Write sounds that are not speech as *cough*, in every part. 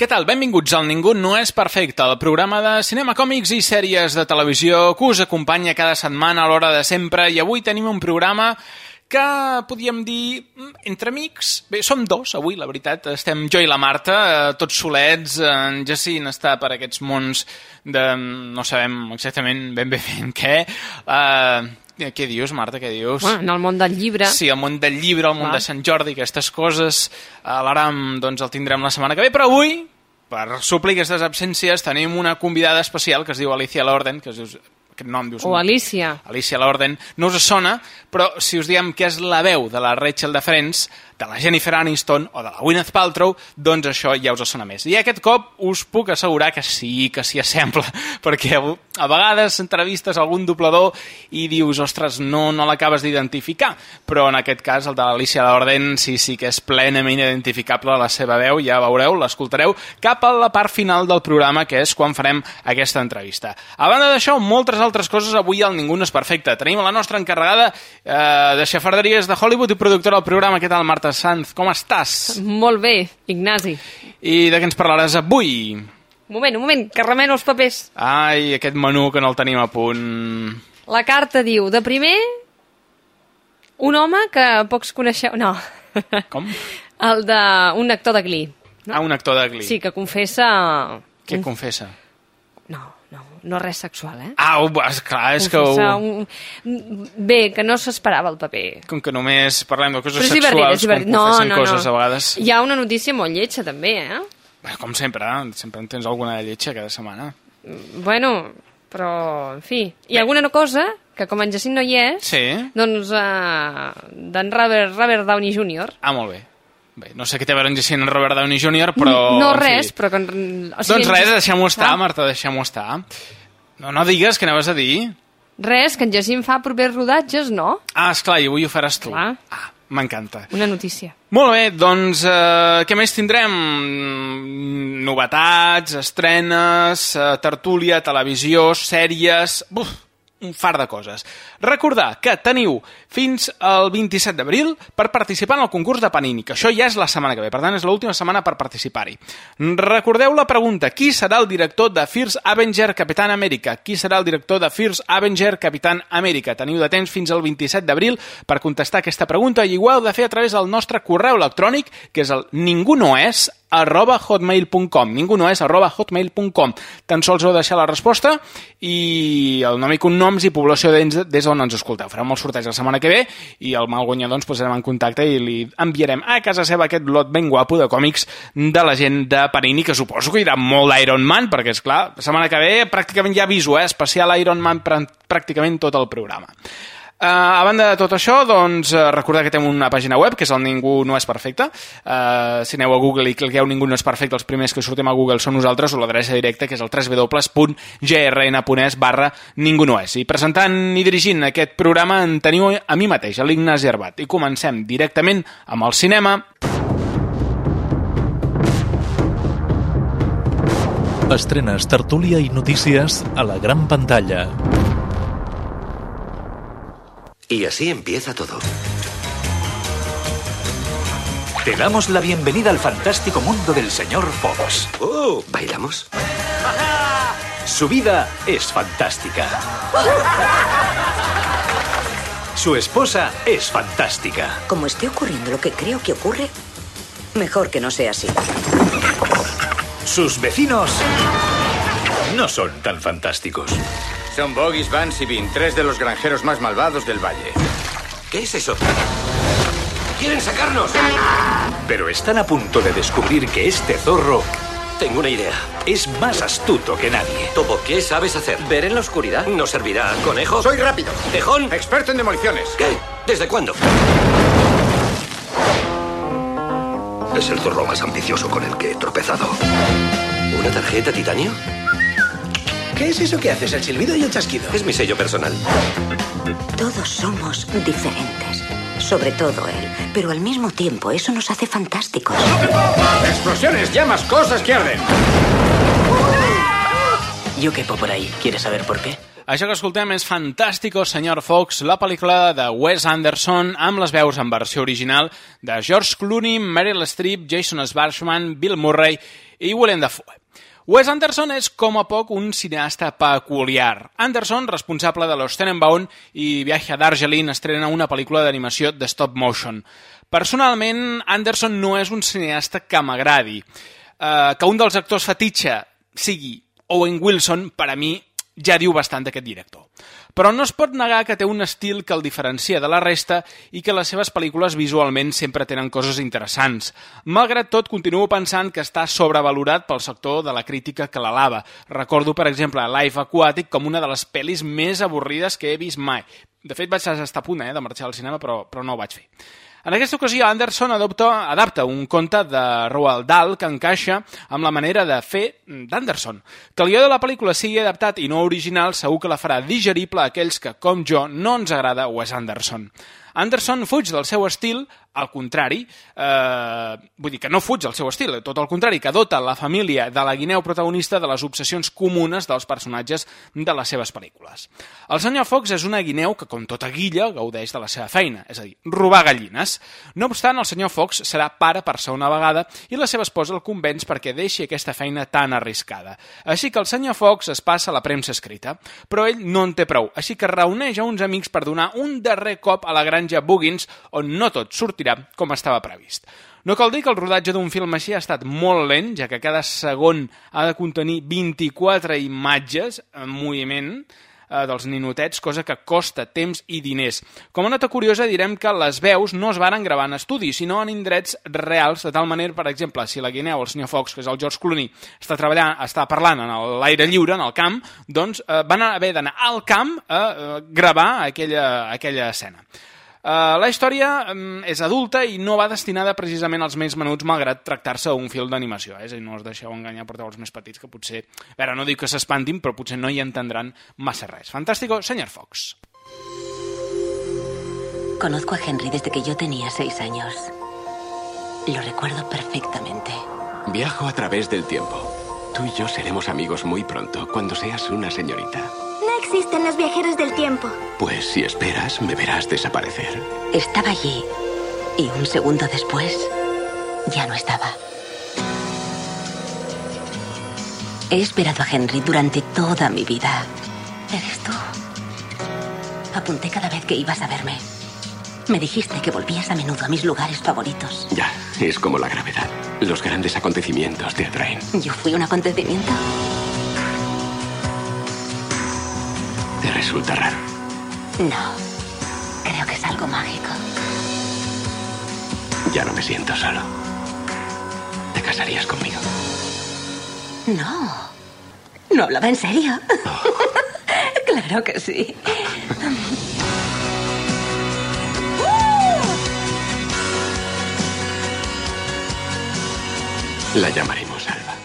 Què tal? Benvinguts al Ningú no és perfecte, el programa de cinema, còmics i sèries de televisió que us acompanya cada setmana a l'hora de sempre i avui tenim un programa que podríem dir mm, entre amics. Bé, som dos avui, la veritat. Estem jo i la Marta, eh, tots solets. En Jacint està per aquests mons de... no sabem exactament ben bé ben què. Uh, què dius, Marta, què dius? Bueno, en el món del llibre. Sí, el món del llibre, el món Clar. de Sant Jordi, aquestes coses. A l'Aram doncs, el tindrem la setmana que ve, però avui, per suplir aquestes absències, tenim una convidada especial que es diu Alicia Lorden, que es diu, aquest nom dius... O Alicia. Alicia Lorden, no us sona, però si us diem que és la veu de la Rachel de Friends, de la Jennifer Aniston o de la Gwyneth Paltrow, doncs això ja us sona més. I aquest cop us puc assegurar que sí, que s'hi assembla, *laughs* perquè a vegades entrevistes algun doblador i dius, ostres, no, no l'acabes d'identificar, però en aquest cas el de l'Alicia Lorden sí, sí que és plenament identificable la seva veu, ja veureu, l'escoltareu, cap a la part final del programa, que és quan farem aquesta entrevista. A banda d'això, moltes altres coses, avui el Ningú no és perfecte. Tenim la nostra encarregada eh, de xafarderies de Hollywood i productora del programa, què tal, Marta Sanz? Com estàs? Molt bé, Ignasi. I de què ens parlaràs avui? Un moment, un moment, que remeno els papers. Ai, aquest menú que no el tenim a punt... La carta diu, de primer, un home que pocs coneixeu... No. Com? El de un actor de Glee. No? Ah, un actor de Glee. Sí, que confessa... Què confessa? No, no, no res sexual, eh? Ah, esclar, és que... Confessa Ho... un... Bé, que no s'esperava el paper. Com que només parlem de coses Però és divertit, sexuals, és divertit. No, confessen no, coses no. a vegades... Hi ha una notícia molt lletja, també, eh? Bé, com sempre, sempre en tens alguna de lletja cada setmana. Bueno, però, en fi. Hi ha alguna cosa que, com en Jacint no hi és, Sí? doncs uh, d'en Robert, Robert Downey Jr. Ah, molt bé. Bé, no sé què té a veure en Jacint Robert Downey Jr., però... no res, però que... O Doncs res, deixem-ho estar. Marta, deixem-ho estar. No, no digues que anaves a dir. Res, que en Jacint fa propers rodatges, no? Ah, esclar, i avui ho faràs tu. Clar. Ah, m'encanta. Una notícia. Molt bé, doncs eh, què més tindrem? Mm, Novetats, estrenes, eh, tertúlia, televisió, sèries... Buf, un far de coses. Recordar que teniu fins al 27 d'abril per participar en el concurs de Panini, que això ja és la setmana que ve, per tant és l'última setmana per participar-hi. Recordeu la pregunta, qui serà el director de First Avenger Capitán Amèrica? Qui serà el director de First Avenger Capitán Amèrica? Teniu de temps fins al 27 d'abril per contestar aquesta pregunta i ho heu de fer a través del nostre correu electrònic, que és el ningunoes arroba hotmail.com ningú no és arroba hotmail.com tan sols heu de deixar la resposta i el nom i cognoms i població des, des d'on ens escolteu farem el sorteig la setmana que ve i el mal guanyador ens posarem en contacte i li enviarem a casa seva aquest lot ben guapo de còmics de la gent de Panini que suposo que irà molt d'Iron Man perquè és clar, la setmana que ve pràcticament ja aviso, eh? especial Iron Man prà- pràcticament tot el programa Uh, a banda de tot això, doncs, uh, recordar que tenim una pàgina web, que és el Ningú no és perfecte. Uh, si aneu a Google i cliqueu Ningú no és perfecte, els primers que sortim a Google són nosaltres, o l'adreça directa, que és el www.grn.es barra Ningú no és. I presentant i dirigint aquest programa en teniu a mi mateix, a l'Ignasi Herbat. I comencem directament amb el cinema. Estrenes, tertúlia i notícies a la gran pantalla. Y así empieza todo. Te damos la bienvenida al fantástico mundo del señor Fox. Oh, ¿bailamos? Su vida es fantástica. Su esposa es fantástica. Como esté ocurriendo lo que creo que ocurre, mejor que no sea así. Sus vecinos no son tan fantásticos. Son Boggis, Vance y Bean, tres de los granjeros más malvados del valle. ¿Qué es eso? ¡Quieren sacarnos! Pero están a punto de descubrir que este zorro Tengo una idea. es más astuto que nadie. Topo, ¿qué sabes hacer? ¿Ver en la oscuridad? ¿No servirá? ¿Conejo? Soy rápido. ¿Tejón? Experto en demoliciones. ¿Qué? ¿Desde cuándo? Es el zorro más ambicioso con el que he tropezado. ¿Una tarjeta titanio? ¿Qué es eso que haces? ¿El silbido y el chasquido? Es mi sello personal. Todos somos diferentes, sobre todo él, pero al mismo tiempo eso nos hace fantásticos. Explosiones, llamas, cosas que arden. Yo quepo por ahí. ¿Quieres saber por qué? Això que escoltem és Fantàstico, senyor Fox, la pel·lícula de Wes Anderson amb les veus en versió original de George Clooney, Meryl Streep, Jason Schwartzman, Bill Murray i Willem Dafoe. Wes Anderson és, com a poc, un cineasta peculiar. Anderson, responsable de Los Tenenbaum i Viaje a Darjeeling, estrena una pel·lícula d'animació de stop motion. Personalment, Anderson no és un cineasta que m'agradi. Uh, que un dels actors fetitxa sigui Owen Wilson, per a mi, ja diu bastant d'aquest director. Però no es pot negar que té un estil que el diferencia de la resta i que les seves pel·lícules visualment sempre tenen coses interessants. Malgrat tot, continuo pensant que està sobrevalorat pel sector de la crítica que l'alaba. Recordo, per exemple, Life Aquatic com una de les pel·lis més avorrides que he vist mai. De fet, vaig estar a punt eh, de marxar al cinema, però, però no ho vaig fer. En aquesta ocasió, Anderson adopta, adapta un conte de Roald Dahl que encaixa amb la manera de fer d'Anderson. Que el guió de la pel·lícula sigui adaptat i no original segur que la farà digerible a aquells que, com jo, no ens agrada Wes Anderson. Anderson fuig del seu estil, al contrari, eh, vull dir que no fuig del seu estil, tot el contrari, que dota la família de la guineu protagonista de les obsessions comunes dels personatges de les seves pel·lícules. El senyor Fox és una guineu que, com tota guilla, gaudeix de la seva feina, és a dir, robar gallines. No obstant, el senyor Fox serà pare per segona vegada i la seva esposa el convenç perquè deixi aquesta feina tan arriscada. Així que el senyor Fox es passa a la premsa escrita, però ell no en té prou, així que reuneix a uns amics per donar un darrer cop a la granja Buggins, on no tot sortirà com estava previst. No cal dir que el rodatge d'un film així ha estat molt lent, ja que cada segon ha de contenir 24 imatges en moviment eh, dels ninotets, cosa que costa temps i diners. Com a nota curiosa direm que les veus no es varen gravar en estudi, sinó en indrets reals, de tal manera, per exemple, si la guineu, el senyor Fox, que és el George Clooney, està treballant, està parlant en l'aire lliure, en el camp, doncs eh, van haver d'anar al camp a eh, gravar aquella, aquella escena. Uh, la història um, és adulta i no va destinada precisament als més menuts malgrat tractar-se un film d'animació. Eh? És a dir, no us deixeu enganyar, porteu els més petits que potser... A veure, no dic que s'espantin, però potser no hi entendran massa res. Fantàstico, senyor Fox. Conozco a Henry desde que yo tenía seis años. Lo recuerdo perfectamente. Viajo a través del tiempo. Tú y yo seremos amigos muy pronto, cuando seas una señorita. Existen los viajeros del tiempo. Pues si esperas, me verás desaparecer. Estaba allí y un segundo después ya no estaba. He esperado a Henry durante toda mi vida. Eres tú. Apunté cada vez que ibas a verme. Me dijiste que volvías a menudo a mis lugares favoritos. Ya, es como la gravedad. Los grandes acontecimientos te atraen. ¿Yo fui un acontecimiento? Te resulta raro. No. Creo que es algo mágico. Ya no me siento solo. ¿Te casarías conmigo? No. No hablaba en serio. *laughs* claro que sí. La llamaremos Alba.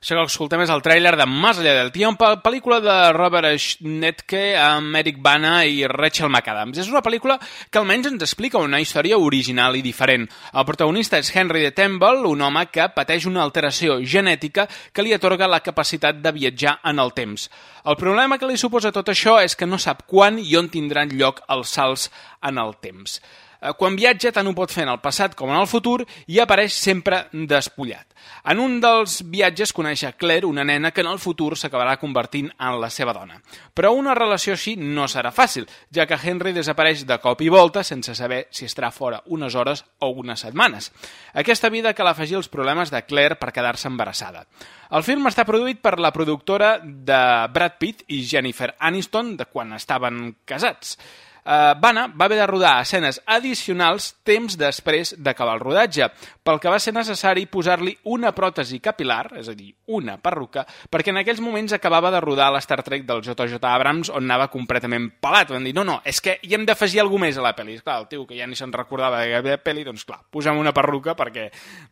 Això que escoltem és el tràiler de Más allá del tiempo, pel·lícula de Robert Schnetke amb Eric Bana i Rachel McAdams. És una pel·lícula que almenys ens explica una història original i diferent. El protagonista és Henry de Temple, un home que pateix una alteració genètica que li atorga la capacitat de viatjar en el temps. El problema que li suposa tot això és que no sap quan i on tindran lloc els salts en el temps. Eh, quan viatja tant ho pot fer en el passat com en el futur i apareix sempre despullat. En un dels viatges coneix a Claire, una nena que en el futur s'acabarà convertint en la seva dona. Però una relació així no serà fàcil, ja que Henry desapareix de cop i volta sense saber si estarà fora unes hores o unes setmanes. Aquesta vida que l'afegir els problemes de Claire per quedar-se embarassada. El film està produït per la productora de Brad Pitt i Jennifer Aniston de quan estaven casats eh, Vanna va haver de rodar escenes addicionals temps després d'acabar el rodatge, pel que va ser necessari posar-li una pròtesi capilar, és a dir, una perruca, perquè en aquells moments acabava de rodar l'Star Trek del JJ Abrams on anava completament pelat. Van dir, no, no, és que hi hem d'afegir alguna més a la pel·li. Clar, el tio que ja ni se'n recordava hi havia pel·li, doncs clar, posem una perruca perquè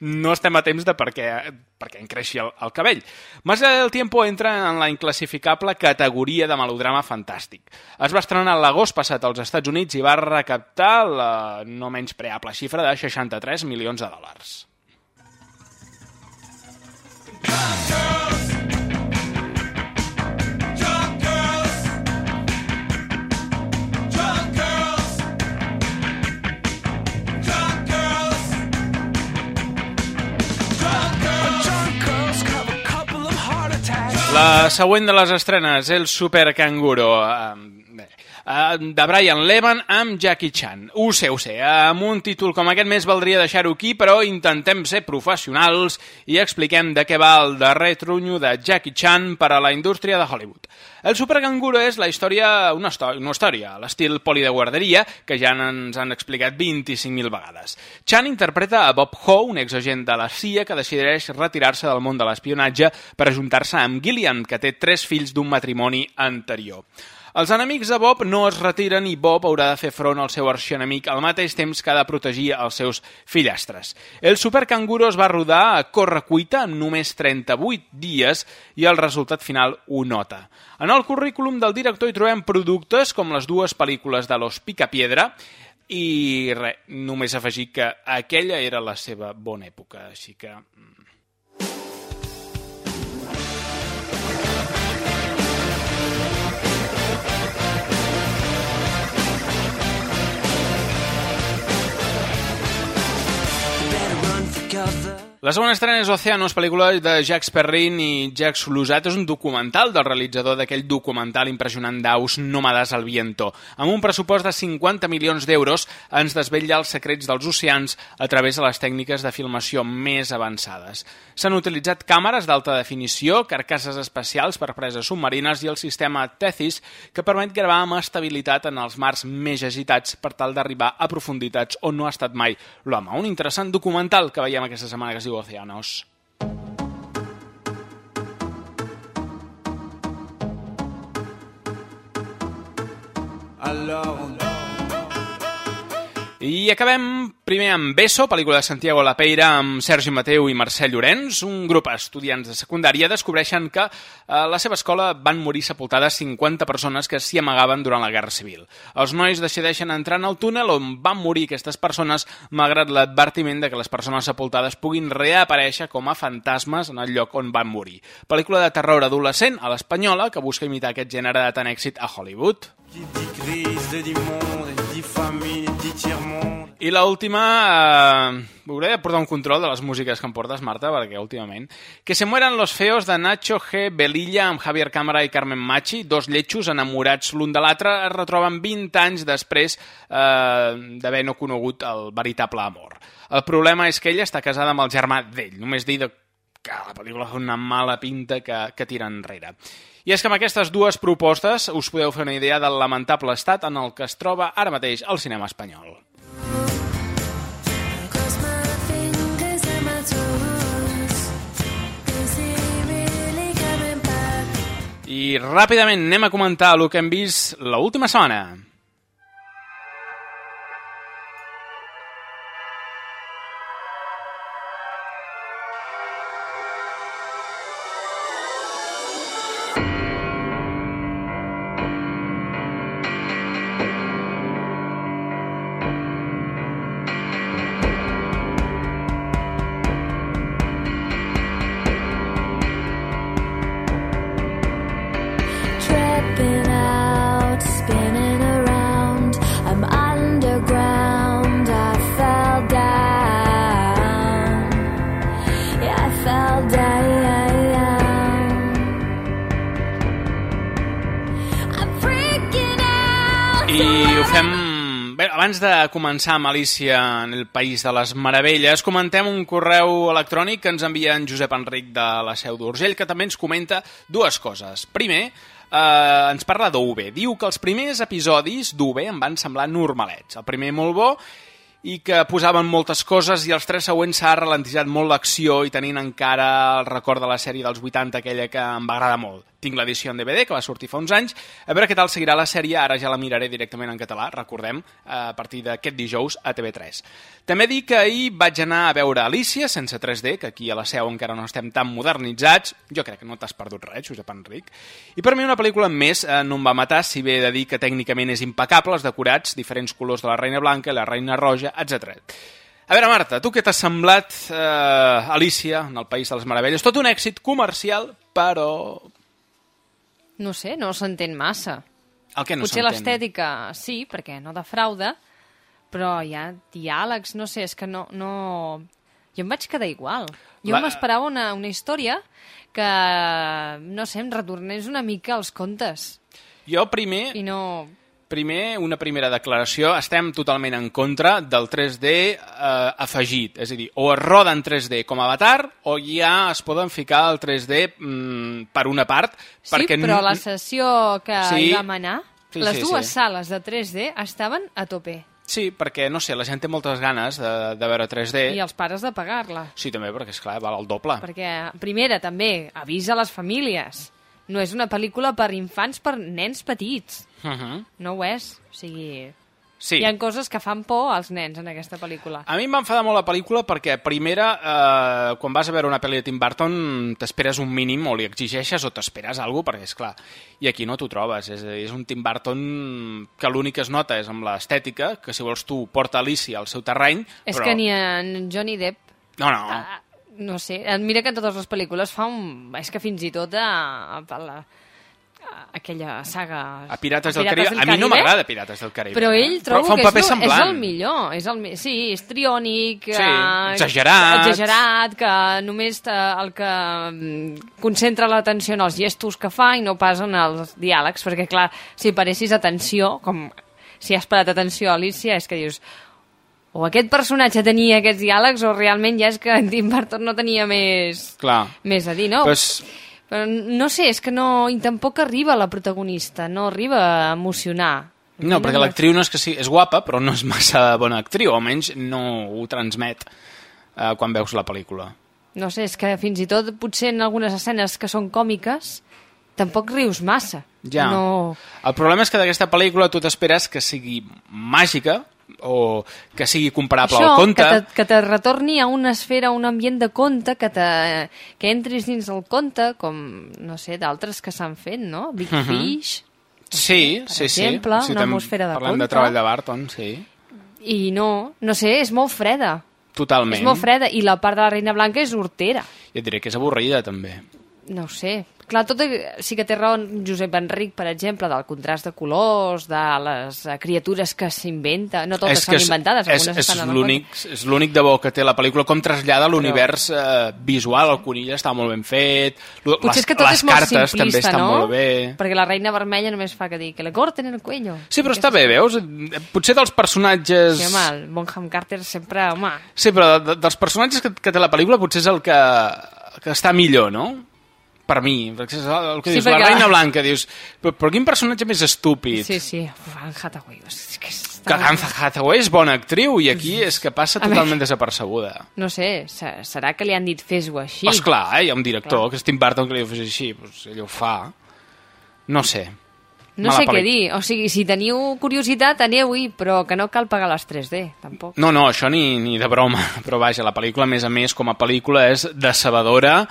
no estem a temps de perquè, perquè encreixi el, el cabell. Más del tiempo entra en la inclassificable categoria de melodrama fantàstic. Es va estrenar l'agost passat als Estats Units i va recaptar la no menys preable xifra de 63 milions de dòlars. La següent de les estrenes, el Super Canguro. Bé, de Brian Levan amb Jackie Chan. Ho sé, ho sé, amb un títol com aquest més valdria deixar-ho aquí, però intentem ser professionals i expliquem de què va el darrer trunyo de Jackie Chan per a la indústria de Hollywood. El Supercanguro és la història, una història, una història l'estil poli de guarderia, que ja ens han explicat 25.000 vegades. Chan interpreta a Bob Ho, un exagent de la CIA que decideix retirar-se del món de l'espionatge per ajuntar-se amb Gillian, que té tres fills d'un matrimoni anterior. Els enemics de Bob no es retiren i Bob haurà de fer front al seu arxienemic al mateix temps que ha de protegir els seus fillastres. El supercanguro es va rodar a correcuita en només 38 dies i el resultat final ho nota. En el currículum del director hi trobem productes com les dues pel·lícules de Los Picapiedra i res, només afegir que aquella era la seva bona època, així que mm, La segona estrena és Oceanos, pel·lícula de Jacques Perrin i Jacques Lusat. És un documental del realitzador d'aquell documental impressionant d'aus nòmades al viento. Amb un pressupost de 50 milions d'euros ens desvetlla els secrets dels oceans a través de les tècniques de filmació més avançades. S'han utilitzat càmeres d'alta definició, carcasses especials per preses submarines i el sistema Tethys que permet gravar amb estabilitat en els mars més agitats per tal d'arribar a profunditats on no ha estat mai l'home. Un interessant documental que veiem aquesta setmana que es diu océanos. I acabem primer amb Beso, pel·lícula de Santiago Lapeira amb Sergi Mateu i Mercè Llorenç. Un grup d'estudiants de secundària descobreixen que a la seva escola van morir sepultades 50 persones que s'hi amagaven durant la Guerra Civil. Els nois decideixen entrar en el túnel on van morir aquestes persones malgrat l'advertiment de que les persones sepultades puguin reaparèixer com a fantasmes en el lloc on van morir. Pel·lícula de terror adolescent a l'espanyola que busca imitar aquest gènere de tant èxit a Hollywood. Qui dit crise, dit monde, dit famille, dit i l'última, eh, hauré de portar un control de les músiques que em portes, Marta, perquè últimament... Que se mueran los feos de Nacho G. Belilla amb Javier Cámara i Carmen Machi, dos lletjos enamorats l'un de l'altre, es retroben 20 anys després eh, d'haver no conegut el veritable amor. El problema és que ella està casada amb el germà d'ell, només dir que la pel·lícula fa una mala pinta que, que tira enrere. I és que amb aquestes dues propostes us podeu fer una idea del lamentable estat en el que es troba ara mateix el cinema espanyol. I ràpidament anem a comentar el que hem vist l'última setmana. Abans de començar amb en el País de les Meravelles, comentem un correu electrònic que ens envia en Josep Enric de la Seu d'Urgell, que també ens comenta dues coses. Primer, eh, ens parla d'UV. Diu que els primers episodis d'UV em van semblar normalets. El primer molt bo i que posaven moltes coses i els tres següents s'ha ralentitzat molt l'acció i tenint encara el record de la sèrie dels 80, aquella que em va agradar molt. Tinc l'edició en DVD, que va sortir fa uns anys. A veure què tal seguirà la sèrie, ara ja la miraré directament en català, recordem, a partir d'aquest dijous a TV3. També dic que ahir vaig anar a veure Alicia, sense 3D, que aquí a la seu encara no estem tan modernitzats. Jo crec que no t'has perdut res, Josep Enric. I per mi una pel·lícula més eh, no em va matar, si bé de dir que tècnicament és impecable, els decorats, diferents colors de la Reina Blanca, la Reina Roja, etc. A veure, Marta, tu què t'ha semblat eh, Alicia en el País de les Meravelles? Tot un èxit comercial, però... No sé, no s'entén massa. El que no Potser l'estètica sí, perquè no defrauda, però hi ha diàlegs, no sé, és que no... no... Jo em vaig quedar igual. Jo La- m'esperava una, una història que, no sé, em retornés una mica als contes. Jo primer... I no... Primer, una primera declaració. Estem totalment en contra del 3D eh, afegit. És a dir, o es roda en 3D com a Avatar, o ja es poden ficar el 3D mm, per una part. Sí, perquè però la sessió que Sí. hi vam anar, Sí, les sí, dues sí. sales de 3D estaven a tope. Sí, perquè, no sé, la gent té moltes ganes de, de veure 3D. I els pares de pagar-la. Sí, també, perquè, és clar val el doble. Perquè, primera, també, avisa les famílies. No és una pel·lícula per infants, per nens petits. Uh -huh. No ho és. O sigui, Sí. hi ha coses que fan por als nens en aquesta pel·lícula. A mi em va enfadar molt la pel·lícula perquè, primera, eh, quan vas a veure una pel·li de Tim Burton, t'esperes un mínim o li exigeixes o t'esperes alguna cosa, perquè, és clar, i aquí no t'ho trobes. És, és un Tim Burton que l'únic que es nota és amb l'estètica, que si vols tu porta Alicia al seu terreny, És però... que ni en Johnny Depp, No, no. ah, no sé, mira que en totes les pel·lícules fa un... És que fins i tot a, a, a la, a aquella saga... A Pirates, a del Caribe, a mi no Caribe, m'agrada Pirates del Caribe. Però eh? ell trobo un que és, és el millor. És el, sí, és triònic, Sí, eh, exagerat. exagerat, que només te, el que mm, concentra l'atenció en els gestos que fa i no pas en els diàlegs, perquè clar, si paressis atenció, com si has parat atenció a Alicia, és que dius o aquest personatge tenia aquests diàlegs o realment ja és que Tim Burton no tenia més, Clar. més a dir, no? Pues, Però no sé, és que no, i tampoc arriba la protagonista, no arriba a emocionar. no, perquè l'actriu no és que sigui... És guapa, però no és massa bona actriu, almenys no ho transmet eh, quan veus la pel·lícula. No sé, és que fins i tot potser en algunes escenes que són còmiques tampoc rius massa. Ja. No... El problema és que d'aquesta pel·lícula tu t'esperes que sigui màgica o que sigui comparable Això, al conte. que te, que te retorni a una esfera, a un ambient de conte, que, te, que entris dins el conte, com, no sé, d'altres que s'han fet, no? Big Mhm. Fish, Sí, per sí, exemple, sí. sí una atmosfera de Parlem conte. de treball de Barton, sí. i no, no sé, és molt freda. Totalment. És molt freda, i la part de la Reina Blanca és hortera. I et diré que és avorrida, també. No sé. Clar, tot sí que té raó en Josep Enric, per exemple, del contrast de colors, de les eh, criatures que s'inventa. No totes són és, inventades, és, algunes és estan en el l'únic és l'únic de bo que té la pel·lícula, com trasllada l'univers eh, visual. El conill està molt ben fet, Potser les, és que tot les és molt cartes també estan no? molt bé. Perquè la reina vermella només fa que dir que le corten el cuello. Sí, però està bé, veus? Potser dels personatges... Sí, home, el Bonham Carter sempre, home... Sí, però de, dels personatges que, que té la pel·lícula potser és el que, que està millor, no? Per mi, perquè és el que Sí, dius, perquè- la Reina Blanca, dius, però, però quin personatge més estúpid? Sí, sí, Anne Hathaway. És que està... Que Anne Hathaway és bona actriu i aquí és que passa totalment desapercebuda. No sé, se- serà que li han dit fes-ho així? Sí. Esclar, eh? hi ha un director, Clar. que és Tim Burton, que li diu així, doncs ell ho fa. No sé. No Mala sé què dir. O sigui, si teniu curiositat, aneu-hi, però que no cal pagar les 3D, tampoc. No, no, això ni, ni de broma. *laughs* Però vaja, la pel·lícula, a més a més, com a pel·lícula, és decebedora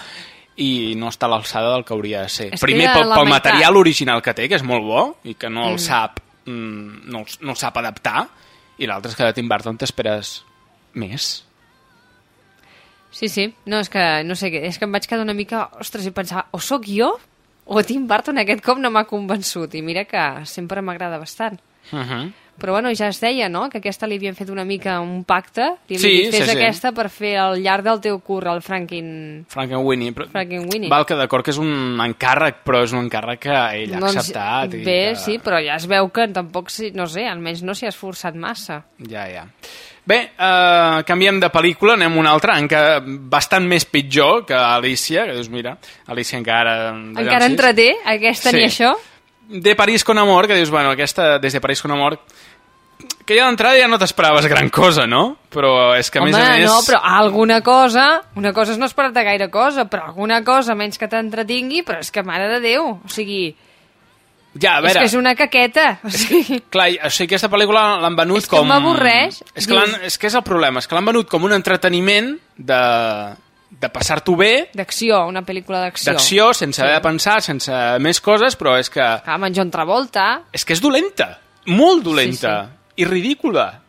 i no està a l'alçada del que hauria de ser. Que Primer, pel, pel material original que té, que és molt bo, i que no el Mm. sap, mm, no, el- no el sap adaptar, i l'altre és que de Tim Burton t'esperes més. Sí, sí. No, és que, no sé, és que em vaig quedar una mica... Ostres, i pensar, o sóc jo o Tim Burton aquest cop no m'ha convençut. I mira que sempre m'agrada bastant. Uh -huh. Però bueno, ja es deia, no?, que aquesta li havien fet una mica un pacte. Li havien Sí, dit, fes sí, sí. aquesta per fer al llarg del teu curt el Frankin... Frankenweenie. Però... Frankenweenie. Val que d'acord que és un encàrrec, però és un encàrrec que ell ha acceptat. i Doncs Bé, que... sí, però ja es veu que tampoc, si- no sé, almenys no s'hi ha esforçat massa. Ja, ja. Bé, uh, canviem de pel·lícula, anem a una altra, encara bastant més pitjor que Alicia, que dius, mira, Alicia encara... Encara entreté aquesta ni això? De París con Amor, que dius, bueno, aquesta, des de París con Amor, que ja d'entrada ja no t'esperaves gran cosa, no? Però és que a Home, més a més... no, però alguna cosa, una cosa és no esperar-te gaire cosa, però alguna cosa menys que t'entretingui, però és que, mare de Déu, o sigui, Ja, a és veure, que és una caqueta, o sigui... clar, o sigui, aquesta pel·lícula l'han venut És que com... m'avorreix. És que, és que és el problema, és que l'han venut com un entreteniment de, de passar-t'ho bé, D'acció, una pel·lícula d'acció. d'acció, sense haver de pensar, sense més coses, però és que, Ah, amb en John Travolta, és que és dolenta, molt dolenta, i ridícula.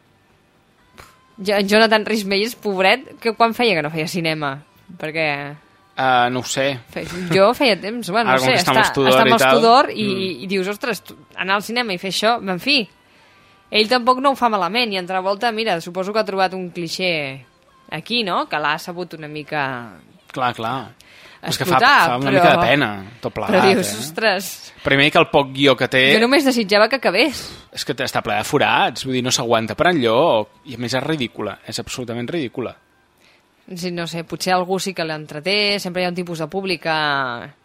Jo- en Jonathan Rhys Meyers, pobret, que quan feia que no feia cinema? Perquè Uh, no ho sé. fe- jo feia temps, bueno, Ara no sé, que està amb està, està amb i tal. Tudor i, Mm. i dius, ostres, tu, anar al cinema i fer això, en fi, ell tampoc no ho fa malament, i en Travolta, mira, suposo que ha trobat un clixé aquí, no?, que l'ha sabut una mica Clar, clar. És que fa, fa una però... mica de pena, tot plegat. Però dius, eh? ostres, Primer que el poc guió que té jo només desitjava que acabés. és que està ple de forats, vull dir, no s'aguanta per enlloc, i a més és ridícula, és absolutament ridícula. Sí, no sé, potser algú sí que l'entreté, sempre hi ha un tipus de públic que...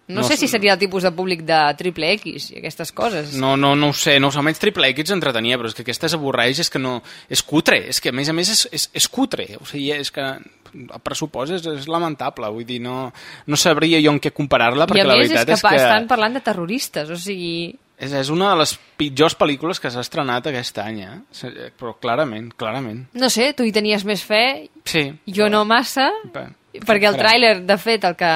No, No sé si seria el tipus de públic de triple X i aquestes coses. No, no, no ho sé, no almenys Triple X entretenia, però és que aquesta és avorreix, és que no... És cutre, és que a més a més és, és, és cutre, o sigui, és que el pressupost és, és lamentable, vull dir, no, no sabria jo en què comparar-la, I perquè a la més és veritat que, és que, estan parlant de terroristes, o sigui... és, és una de les pitjors pel·lícules que s'ha estrenat aquest any, eh? Se- Però clarament, clarament. No sé, tu hi tenies més fe, Sí. jo no massa, Bé, perquè el tràiler, de fet, el que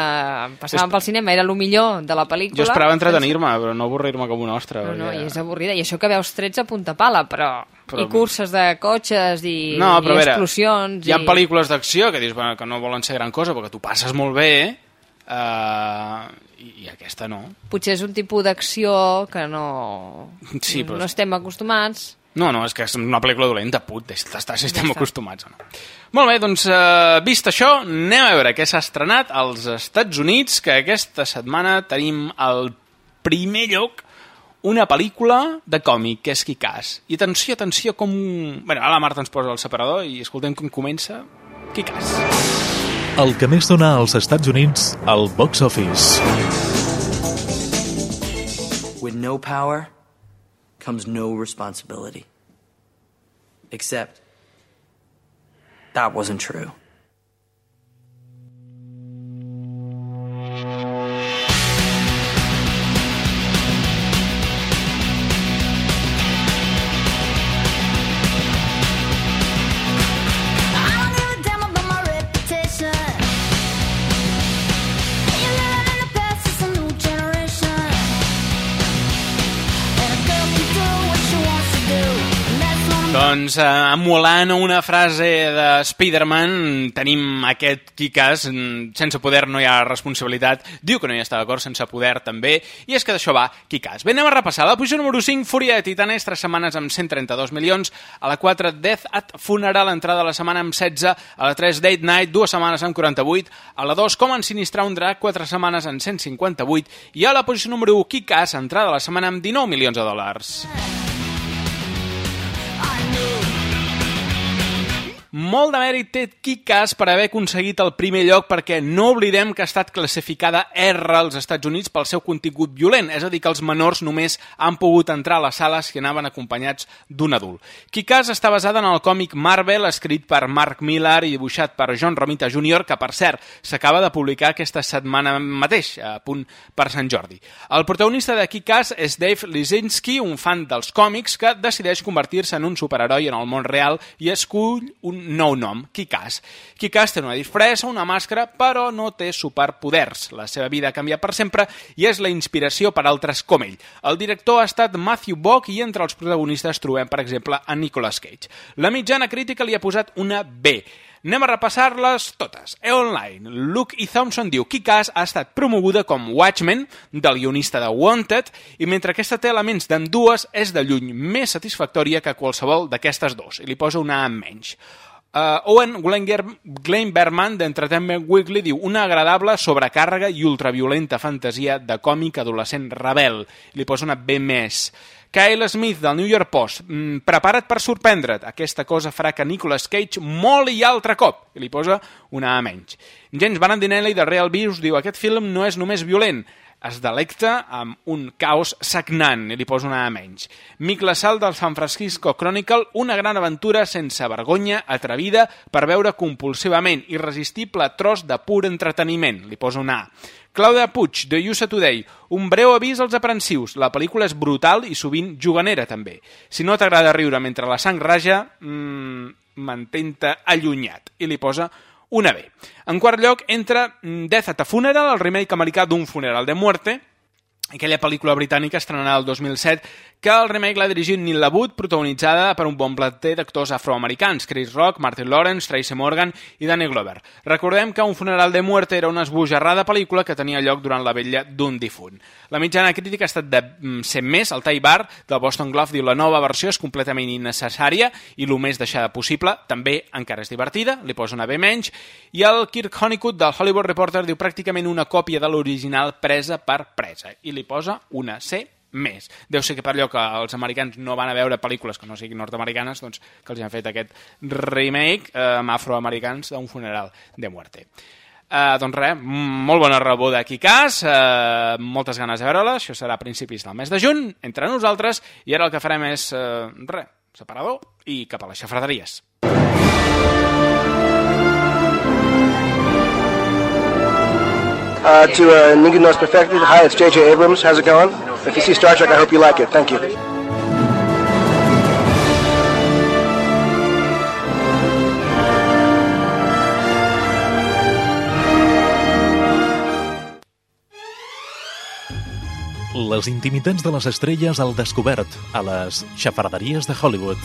passàvem pel cinema era el millor de la pel·lícula. Jo esperava entretenir-me, però no avorrir-me com un ostre. No, no, perquè- i és avorrida. I això que veus trets a punta pala, però... Però- I curses de cotxes i, No, però i a veure, explosions... hi ha i... pel·lícules d'acció que dius bueno, que no volen ser gran cosa perquè tu passes molt bé uh, i, aquesta no. Potser és un tipus d'acció que no... Sí, però- no estem acostumats. No, no, és que és una pel·lícula dolenta, put, si estem Ja acostumats o no. Molt bé, doncs, uh, vist això, anem a veure què s'ha estrenat als Estats Units, que aquesta setmana tenim al primer lloc una pel·lícula de còmic, que és Kikàs. I atenció, atenció, com... Bueno, ara la Marta ens posa el separador i escoltem com comença Kikàs. El que més dona als Estats Units al box office. With no power comes no responsibility. Except that wasn't true. Doncs, eh, emulant una frase de Spider-Man, tenim aquest Kikas, mm, sense poder no hi ha responsabilitat, diu que no hi està d'acord, sense poder també, i és que d'això va Kikas. Bé, anem a repassar. La posició número 5, Fúria de Titanes, 3 setmanes amb 132 milions, a la 4, Death at Funeral, entrada a la setmana amb 16, a la 3, Date Night, dues setmanes amb 48, a la 2, Com ensinistrar un drac, 4 setmanes amb 158, i a la posició número 1, Kikas, entrada a la setmana amb 19 milions de dòlars. Molt de mèrit té Kikas per haver aconseguit el primer lloc perquè no oblidem que ha estat classificada R als Estats Units pel seu contingut violent, és a dir, que els menors només han pogut entrar a les sales que anaven acompanyats d'un adult. Kikas està basada en el còmic Marvel, escrit per Mark Millar i dibuixat per John Romita Jr., que, per cert, s'acaba de publicar aquesta setmana mateix, a punt per Sant Jordi. El protagonista de Kikas és Dave Lisinski, un fan dels còmics que decideix convertir-se en un superheroi en el món real i escull un nou nom, Kikas. Kikas té una disfressa, una màscara, però no té superpoders. La seva vida ha canviat per sempre i és la inspiració per altres com ell. El director ha estat Matthew Bock i entre els protagonistes trobem, per exemple, a Nicolas Cage. La mitjana crítica li ha posat una B. Anem a repassar-les totes. E-Online. Luke E. Thompson diu Kick-Ass ha estat promoguda com Watchmen del guionista de Wanted i mentre aquesta té elements d'ambdues és de lluny més satisfactòria que qualsevol d'aquestes dos i li posa una A menys. Uh, Owen Glenger, Glenn Berman d'Entertainment Weekly diu una agradable sobrecàrrega i ultraviolenta fantasia de còmic adolescent rebel. Li posa una B més. Kyle Smith del New York Post. Mm, prepara't per sorprendre't. Aquesta cosa farà que Nicolas Cage molt i altre cop. I li posa una A menys. James Brandinelli de Real Views diu aquest film no és només violent, es delecta amb un caos sagnant, i li poso una a menys. Mick LaSalle del San Francisco Chronicle, una gran aventura sense vergonya, atrevida, per veure compulsivament, irresistible tros de pur entreteniment, li poso una A. Claudia Puig, de USA Today, un breu avís als aprensius. La pel·lícula és brutal i sovint juganera, també. Si no t'agrada riure mentre la sang raja, mmm, mantenta allunyat. I li posa una B. En quart lloc, entra Death at a Funeral, el remake americà d'un funeral de muerte, aquella pel·lícula britànica estrenada el 2007 que el remake l'ha dirigit Neil LaBute, protagonitzada per un bon planter d'actors afroamericans, Chris Rock, Martin Lawrence, Tracy Morgan i Danny Glover. Recordem que Un funeral de muerte era una esbojarrada pel·lícula que tenia lloc durant la vetlla d'un difunt. La mitjana crítica ha estat de 100 més, el Ty Bar del Boston Globe diu la nova versió és completament innecessària i el més deixada possible, també encara és divertida, li posa una B menys, i el Kirk Honeycutt del Hollywood Reporter diu pràcticament una còpia de l'original presa per presa, i li posa una C més. Deu ser que per allò que els americans no van a veure pel·lícules que no siguin nord-americanes, doncs que els han fet aquest remake eh, amb afroamericans d'un funeral de muerte. Uh, doncs res, molt bona rebuda aquí cas, uh, moltes ganes de veure-la, això serà a principis del mes de juny, entre nosaltres, i ara el que farem és, uh, res, separador i cap a les xafraderies. Uh, to uh, Ninguém Knows Perfected, hi, it's J.J. Abrams, how's it going? If you see Star Trek, I hope you like it. Thank you. Les intimitats de les estrelles al descobert a les xafarderies de Hollywood.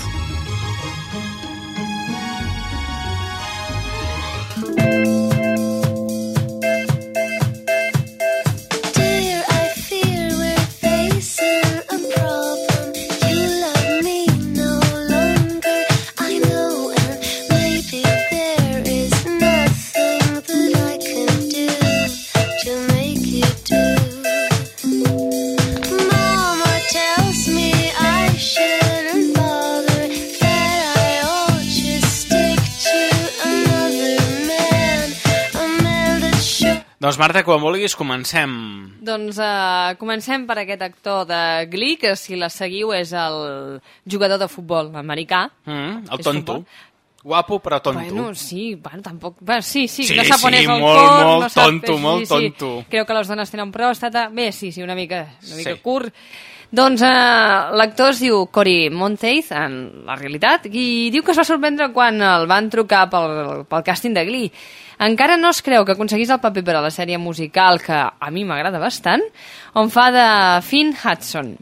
Doncs Marta, quan vulguis, comencem. Doncs uh, comencem per aquest actor de Glee, que si la seguiu és el jugador de futbol americà. Mm, el tonto. Guapo però tonto. Bueno, sí, bueno, tampoc... Bueno, sí, sí, sí, no sap on sí, és el molt, cor, molt no sap... tonto, sí, molt sí. tonto. Creu que les dones tenen pròstata... Bé, sí, sí, una mica, una mica Sí. curt. Doncs uh, l'actor es diu Cory Monteith, en la realitat, i diu que es va sorprendre quan el van trucar pel, pel càsting de Glee. Encara no es creu que aconseguís el paper per a la sèrie musical, que a mi m'agrada bastant, on fa de Finn Hudson.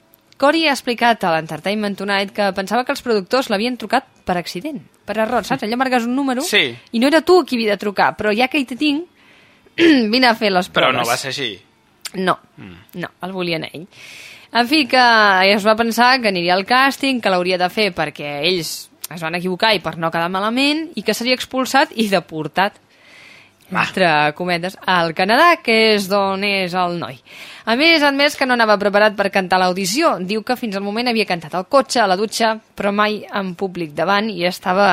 Cory ha explicat a l'Entertainment Tonight que pensava que els productors l'havien trucat per accident, per error, saps? Allò marques un número Sí. i no era tu qui havia de trucar, però ja que hi te tinc, *clears throat* vine a fer les Però proves. no va ser així. No, no, el volien ell. En fi, que es va pensar que aniria al càsting, que l'hauria de fer perquè ells es van equivocar i per no quedar malament, i que seria expulsat i deportat entre cometes, al Canadà, que és d'on és el noi. A més, a més que no anava preparat per cantar l'audició. Diu que fins al moment havia cantat al cotxe, a la dutxa, però mai en públic davant i estava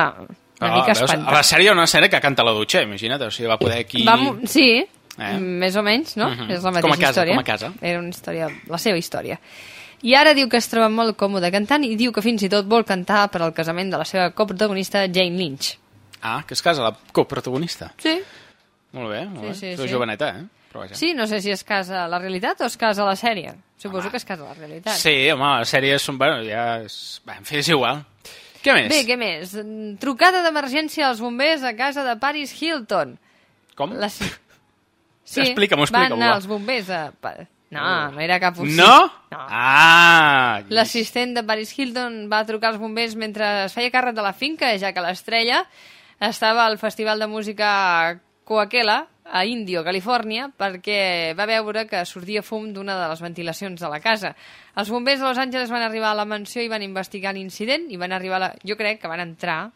una mica Ah, veus? espantat. a la sèrie hi ha una sèrie que canta a la dutxa, imagina't, o sigui, va poder aquí... Va, sí, Eh? més o menys, no? Mhm. És la mateixa Com a casa, història. com a casa. Era una història, la seva història. I ara diu que es troba molt còmode cantant i diu que fins i tot vol cantar per al casament de la seva coprotagonista Jane Lynch. Ah, que es casa la coprotagonista. Sí. Molt bé, molt bé. Sí, sí, sí. joveneta, eh? Però vaja. Sí, no sé si es casa a la realitat o es casa a la sèrie. Suposo que es casa a la realitat. Sí, home, les sèries són... Bueno, ja... És... Bé, en fi, és igual. Què més? Bé, què més? Mm, Trucada d'emergència als bombers a casa de Paris Hilton. Com? La... Sí, Explica-m'ho, explica-m'ho, Van anar els bombers a... No, no era cap ofici. No? No. Ah! L'assistent de Paris Hilton va trucar als bombers mentre es feia càrrec de la finca, ja que l'estrella estava al Festival de Música Coachella, a Indio, Califòrnia, perquè va veure que sortia fum d'una de les ventilacions de la casa. Els bombers de Los Angeles van arribar a la mansió i van investigar l'incident i van arribar a la... Jo crec que van entrar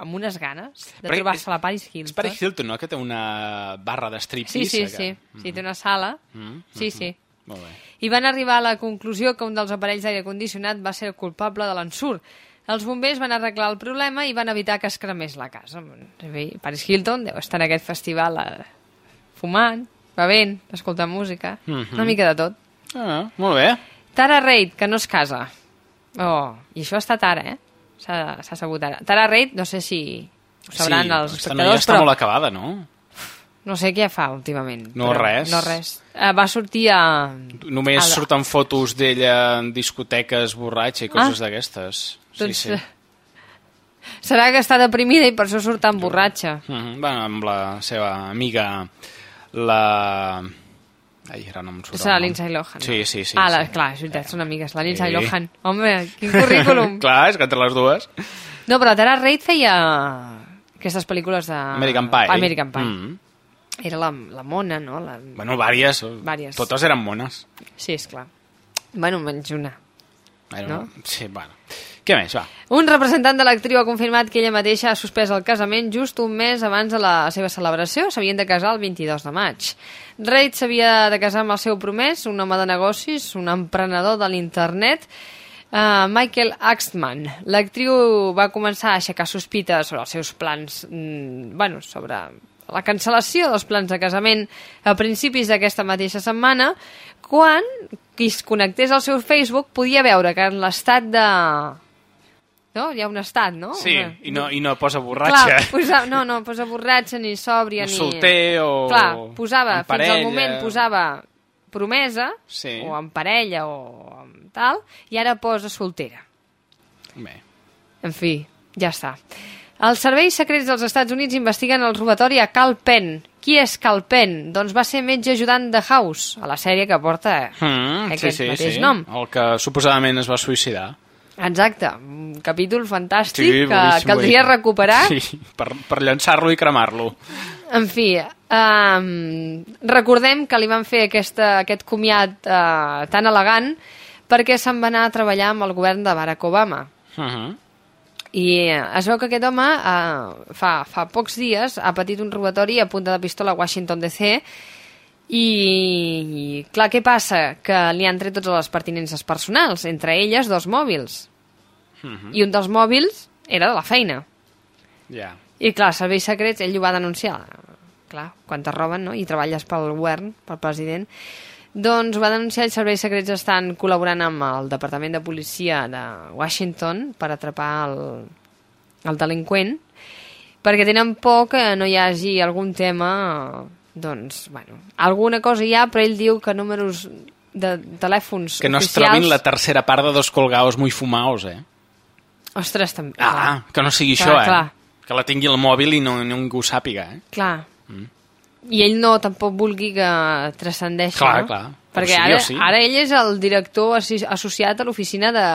amb unes ganes de trobar-se la Paris Hilton. És Paris Hilton, no?, que té una barra de striptease. Sí, sí, que... sí. Sí, té una sala. Mm, Sí, mm, sí. Molt bé. I van arribar a la conclusió que un dels aparells d'aire condicionat va ser el culpable de l'ensurt. Els bombers van arreglar el problema i van evitar que es cremés la casa. Paris Hilton deu estar en aquest festival eh, fumant, bevent, escoltant música, Mhm. una mica de tot. Ah, molt bé. Tara Reid, que no es casa. Oh, i això ha estat ara, eh? S'ha sabut ara. Tara Reid, no sé si ho sabran sí, els aquesta noia espectadors, està però molt acabada, no? no sé què fa últimament. No res. No res. Eh, va sortir a... Només a surten fotos d'ella en discoteques borratxa i coses Ah. d'aquestes. Doncs, sí, sí. *laughs* eh, Serà que està deprimida i per això surt tan borratxa. Mhm, bueno, amb la seva amiga, la... Ai, ara no em surt És la. Lindsay Lohan. Sí, sí, sí. ah, la, sí. clar, és veritat, són amigues. La Lindsay Sí. Lohan. Home, quin currículum. *laughs* Clar, és que entre les dues... no, però Tara Reid feia aquestes pel·lícules de... American Pie. American Pie. Mm. Era la, la mona, no? La... Bueno, vàries. Vàries. Totes eren mones. Sí, és clar. Bueno, menys una. Bueno, No? Sí, bueno. Què més, va? Un representant de l'actriu ha confirmat que ella mateixa ha suspès el casament just un mes abans de la seva celebració. S'havien de casar el 22 de maig. Reid s'havia de casar amb el seu promès, un home de negocis, un emprenedor de l'internet, uh, Michael Axtman. L'actriu va començar a aixecar sospites sobre els seus plans, mm, bueno, sobre la cancel·lació dels plans de casament a principis d'aquesta mateixa setmana, quan qui es connectés al seu Facebook podia veure que en l'estat de... No? Hi ha un estat, no? Sí, Una- i no, i no posa borratxa. Clar, posa, no, no, posa borratxa, ni sòbria, ni... solter, o Clar, posava, fins al moment posava promesa, Sí. o en parella, o tal, i ara posa soltera. Bé. En fi, ja està. Els serveis secrets dels Estats Units investiguen el robatori a Cal Penn. Qui és Cal Penn? Doncs va ser metge ajudant de House, a la sèrie que porta Mm, aquest sí, sí, mateix sí. nom. El que suposadament es va suïcidar. Exacte, un capítol fantàstic Sí, que caldria recuperar. Sí, per, per llançar-lo i cremar-lo. En fi, um, recordem que li van fer aquesta, aquest comiat uh, tan elegant perquè se'n va anar a treballar amb el govern de Barack Obama. Uh -huh. I es veu que aquest home uh, fa, fa pocs dies ha patit un robatori a punta de pistola a Washington DC i, i clar, què passa? Que li han tret totes les pertinences personals, entre elles dos mòbils. Uh -huh. I un dels mòbils era de la feina. Ja. I clar, serveis secrets, ell ho va denunciar. Clar, quan te roben, no?, i treballes pel govern, pel president. Doncs ho va denunciar els serveis secrets estan col·laborant amb el Departament de Policia de Washington per atrapar el, el delinqüent, perquè tenen por que no hi hagi algun tema, doncs, bueno, alguna cosa hi ha, però ell diu que números de telèfons Que no es oficials... trobin la tercera part de dos colgaos muy fumaos, eh? Ostres, també. Ah, que no sigui Clar, això, eh? clar. Que la tingui al mòbil i no, ningú ho sàpiga, eh? Clar. Mm. I ell no tampoc vulgui que transcendeixi, Clar, no? clar. Perquè O sí, ara, sí. ara ell és el director associat a l'oficina de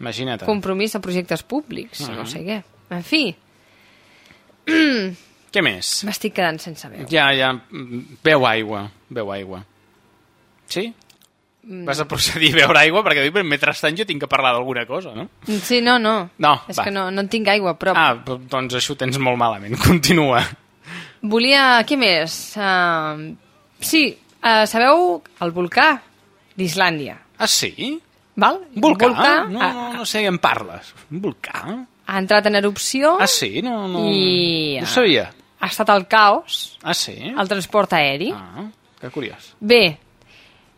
Imagina't. compromís de projectes públics, Mhm. no sé què. En fi, *clears throat* Què més? m'estic quedant sense veu. Ja, ja, mm, beu aigua, beu aigua. Sí? Mm. Vas a procedir a beure aigua? Perquè dic, mentrestant jo tinc que parlar d'alguna cosa, no? Sí, no, no. No, és va. que no, no en tinc aigua a prop. Ah, doncs això ho tens molt malament. *laughs* Continua. Volia... Què més? Uh, sí, uh, sabeu el volcà d'Islàndia? Ah, sí? Val? Volcà? volcà No, no, no sé, en parles. Un volcà? ha entrat en erupció Ah, sí? No, no, i ho sabia. ha estat el caos Ah, sí? el transport aeri. Ah, que curiós. Bé,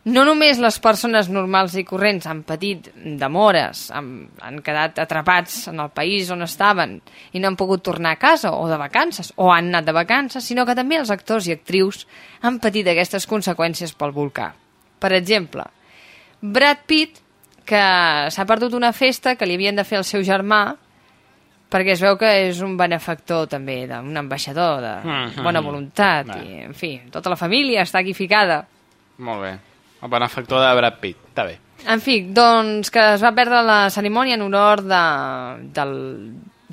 no només les persones normals i corrents han patit demores, han, han quedat atrapats en el país on estaven i no han pogut tornar a casa o de vacances, o han anat de vacances, sinó que també els actors i actrius han patit aquestes conseqüències pel volcà. Per exemple, Brad Pitt, que s'ha perdut una festa que li havien de fer el seu germà, perquè es veu que és un benefactor també, d'un ambaixador de Mhm. bona voluntat, i, en fi, tota la família està aquí ficada. Molt bé. El benefactor de Brad Pitt. Està bé. En fi, doncs que es va perdre la cerimònia en honor de,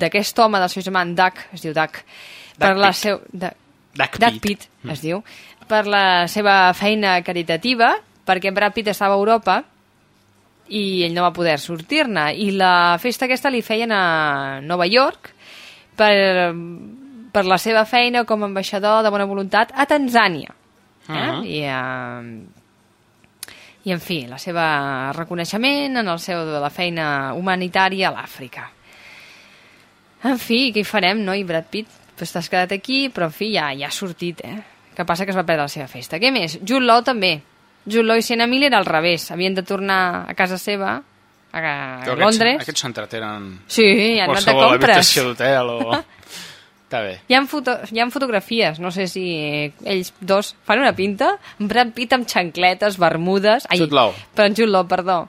d'aquest home, del seu germà en Duck, es diu Duck, per la Pitt. seu... De, Duck Duck Pitt. Pitt, es diu, per la seva feina caritativa, perquè Brad Pitt estava a Europa i ell no va poder sortir-ne. I la festa aquesta li feien a Nova York per, per la seva feina com a ambaixador de bona voluntat a Tanzània. Eh? Ah. I, uh, I, en fi, la seva reconeixement en el seu de la feina humanitària a l'Àfrica. En fi, què hi farem, no? I Brad Pitt, pues t'has quedat aquí, però en fi, ja, ja ha sortit, eh? Que passa que es va perdre la seva festa. Què més? Jude Law també. Jude Law i Sienna Miller al revés. Havien de tornar a casa seva, a, a Londres. Aquests s'entretenen Sí, han anat de qualsevol compres. habitació d'hotel o... *laughs* Està bé. Hi ha, foto hi ha fotografies, no sé si eh, ells dos fan una pinta, Brad Pitt amb xancletes, bermudes... Ai, Jude Law. Per en Jude Law, perdó.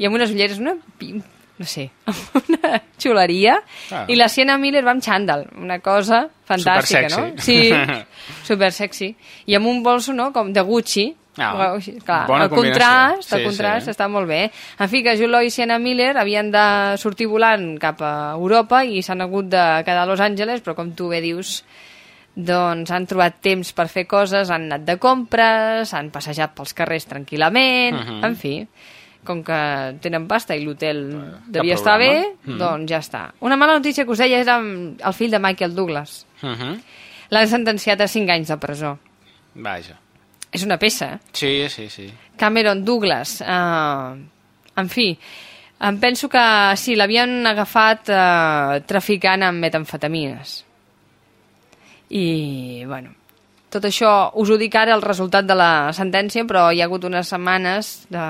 I amb unes ulleres, una... no sé, *laughs* una xuleria. Ah. I la Sienna Miller va amb xandall, una cosa fantàstica, no? *laughs* Supersexy. Sí, super sexy. I amb un bolso, no?, com de Gucci. Ah, Guau, clar, el contrast, el Sí, contrast sí. està molt bé. En fi, que Law i Sienna Miller havien de sortir volant cap a Europa i s'han hagut de quedar a Los Angeles, però com tu bé dius, doncs han trobat temps per fer coses, han anat de compres, han passejat pels carrers tranquil·lament, Mhm. en fi, com que tenen pasta i l'hotel devia cap estar bé, problema. Mhm. doncs ja està. Una mala notícia que us deia era el fill de Michael Douglas. Uh -huh. L'han sentenciat a 5 anys de presó. Vaja. És una peça, eh? Sí, sí, sí. Cameron Douglas. Uh, en fi, em penso que sí, l'havien agafat uh, traficant amb metamfetamines. I, bueno, tot això us ho dic ara el resultat de la sentència, però hi ha hagut unes setmanes de,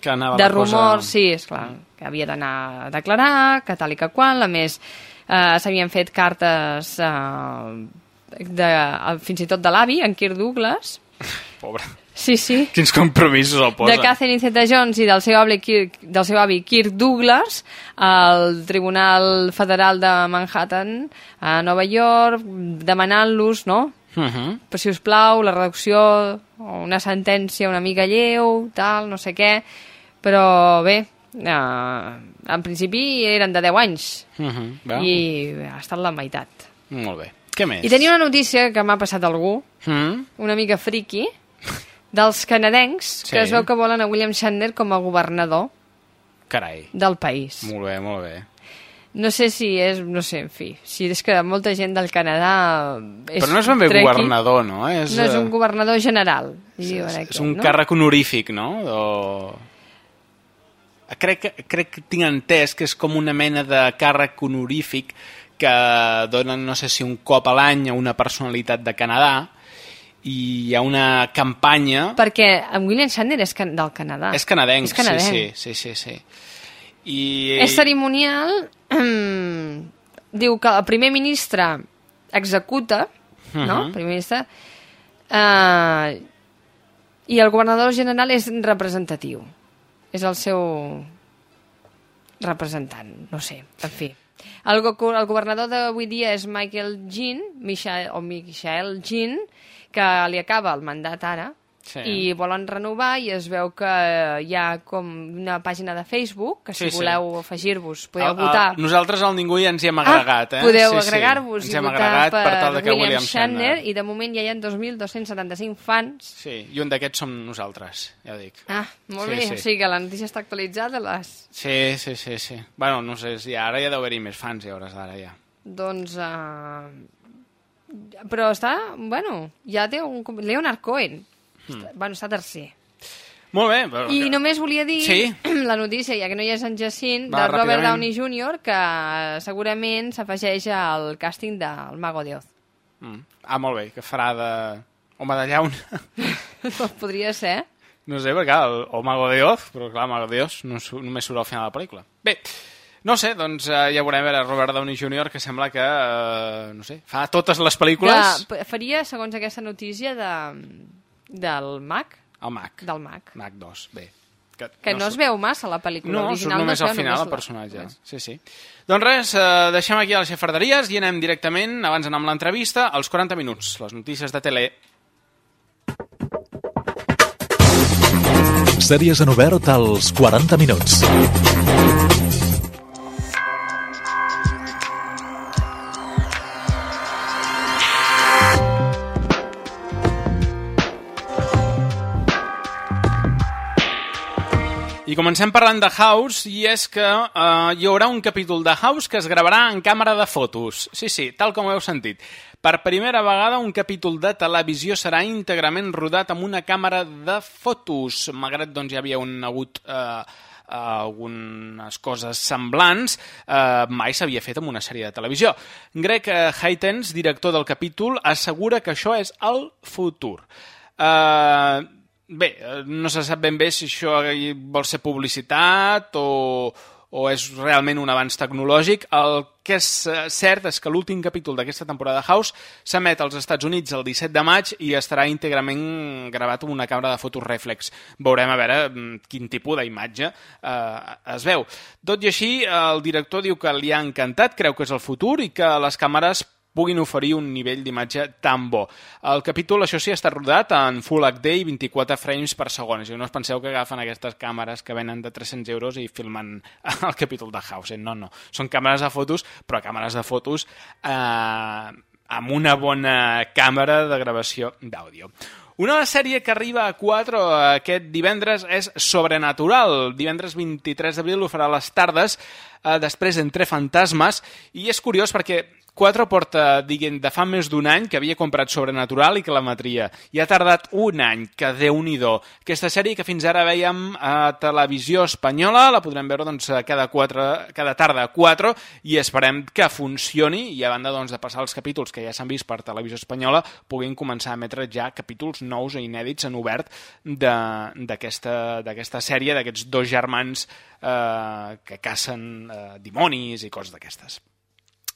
Que anava de la cosa- rumors, sí, és clar, que havia d'anar a declarar, que tal i que qual, a més eh, s'havien fet cartes eh, de, fins i tot de l'avi, en Kirk Douglas, *laughs* Pobre. sí, sí, Quins compromisos el posa. de Catherine Zeta-Jones i del seu, avi Kirk, del seu avi Kirk Douglas al Tribunal Federal de Manhattan a Nova York demanant-los, no?, Uh -huh. però si us plau, la reducció una sentència una mica lleu, tal, no sé què, però bé, eh, en principi eren de 10 anys Uh -huh. Va. i ha estat la meitat. Molt bé. Què més? I tenia una notícia que m'ha passat algú, Mm? una mica friki, dels canadencs, Sí. que es veu que volen a William Shatner com a governador Carai. del país. Molt bé, molt bé. No sé si és, no sé, en fi, si és que molta gent del Canadà és Però no és ben bé trequi. governador, no? És, no és un eh, governador general. Sí, és un càrrec honorífic, no? O... Crec que, crec que tinc entès que és com una mena de càrrec honorífic que donen, no sé si un cop a l'any a una personalitat de Canadà i hi ha una campanya... Perquè en William Shatner és can del Canadà. És canadenc, És canadenc. sí, sí, sí, sí. I... És cerimonial. *clears throat* diu que el primer ministre executa, no? Mhm. El primer ministre... Eh, I el governador general és representatiu. És el seu representant, no sé, en fi. El, go el governador d'avui dia és Michael Jean, Michael, o Michael Jean, que li acaba el mandat ara, Sí. i volen renovar i es veu que hi ha com una pàgina de Facebook que si Sí, sí. voleu afegir-vos podeu El- el- votar nosaltres al Ningú ja ens hi hem agregat, eh? Ah, podeu Sí, sí. agregar-vos Ens i hem votar agregat per, per tal de que William, William Shatner, Shatner. i de moment ja hi ha 2.275 fans Sí, i un d'aquests som nosaltres, ja ho dic. ah, molt Sí, bé, sí. o sigui que la notícia està actualitzada les... Sí, sí, sí, sí. Bueno, no sé, si ara ja deu haver-hi més fans, ja hores d'ara, ja. doncs uh... però està, bueno ja té un... Leonard Cohen Hmm. està, bueno, està tercer Molt bé. Però... I només volia dir Sí. *clears throat* la notícia, ja que no hi és en Jacint, Va, de Robert. Downey Jr., que segurament s'afegeix al càsting del Mago de Oz. Mm. Ah, molt bé, que farà de... Home de llauna. *laughs* Podria ser. No sé, perquè clar, el, o Mago de Oz, però clar, Mago de Oz no, només surt al final de la pel·lícula. Bé, no sé, doncs eh, ja veurem a veure Robert Downey Jr., que sembla que, eh, no sé, fa totes les pel·lícules... De, faria, segons aquesta notícia, de, del Mac, El Mac. del Mac. Mac 2, bé. Que, Que no, es surt- veu massa a la pel·lícula No, original. només no es al final només el personatge. Sí, sí. Doncs res, eh, deixem aquí a les xafarderies i anem directament, abans d'anar amb l'entrevista, als 40 minuts, les notícies de tele. Sèries en obert als 40 minuts. Comencem parlant de House, i és que eh, hi haurà un capítol de House que es gravarà en càmera de fotos. Sí, sí, tal com ho heu sentit. Per primera vegada, un capítol de televisió serà íntegrament rodat amb una càmera de fotos. Malgrat doncs, hi havia un hagut eh, algunes coses semblants, eh, mai s'havia fet amb una sèrie de televisió. Greg Heitens, director del capítol, assegura que això és el futur. Eh, bé, no se sap ben bé si això vol ser publicitat o, o és realment un avanç tecnològic. El que és cert és que l'últim capítol d'aquesta temporada de House s'emet als Estats Units el 17 de maig i estarà íntegrament gravat amb una càmera de fotos reflex. Veurem a veure mm, quin tipus d'imatge eh, es veu. Tot i així, el director diu que li ha encantat, creu que és el futur i que les càmeres puguin oferir un nivell d'imatge tan bo. El capítol, això sí, està rodat en Full HD i 24 frames per segon. I no us penseu que agafen aquestes càmeres que venen de 300 euros i filmen *laughs* el capítol de House. Eh? No, no. Són càmeres de fotos, però càmeres de fotos eh, amb una bona càmera de gravació d'àudio. Una sèrie que arriba a 4 aquest divendres és Sobrenatural. Divendres 23 d'abril ho farà a les tardes, eh, després Entre Fantasmes, i és curiós perquè 4 porta, diguem, de fa més d'un any que havia comprat Sobrenatural i que la matria. I ha tardat un any, que déu nhi Aquesta sèrie que fins ara veiem a televisió espanyola, la podrem veure doncs, cada, 4, cada tarda a 4 i esperem que funcioni i a banda doncs, de passar els capítols que ja s'han vist per televisió espanyola puguin començar a emetre ja capítols nous i inèdits en obert d'aquesta sèrie, d'aquests dos germans eh, que cacen eh, dimonis i coses d'aquestes.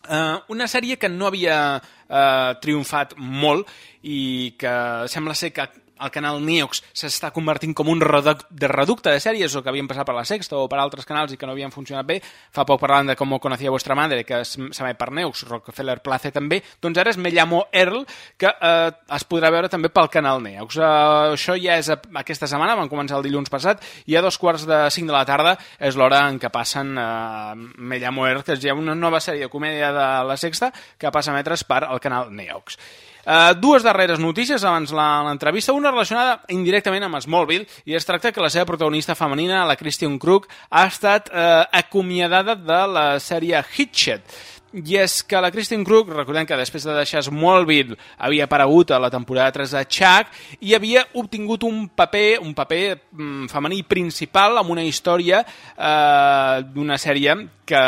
Uh, una sèrie que no havia uh, triomfat molt i que sembla ser que el canal Neox s'està convertint com un de reducte de sèries o que havien passat per la Sexta o per altres canals i que no havien funcionat bé. Fa poc parlant de Com coneixia vostra madre, que s'emet per Neox, Rockefeller Place també. Doncs ara és Me llamo Earl, que eh, es podrà veure també pel canal Neox. Eh, això ja és aquesta setmana, van començar el dilluns passat, i a dos quarts de cinc de la tarda és l'hora en què passen eh, Me llamo Earl, que és ja una nova sèrie de comèdia de la Sexta que passa a emetre's per al canal Neox. Uh, dues darreres notícies abans l'entrevista, una relacionada indirectament amb Smallville, i es tracta que la seva protagonista femenina, la Christian Krug, ha estat uh, acomiadada de la sèrie Hitched i és que la Kristen Krug, recordem que després de deixar Smallville havia aparegut a la temporada 3 de Chuck i havia obtingut un paper, un paper mm, femení principal amb una història eh, d'una sèrie que,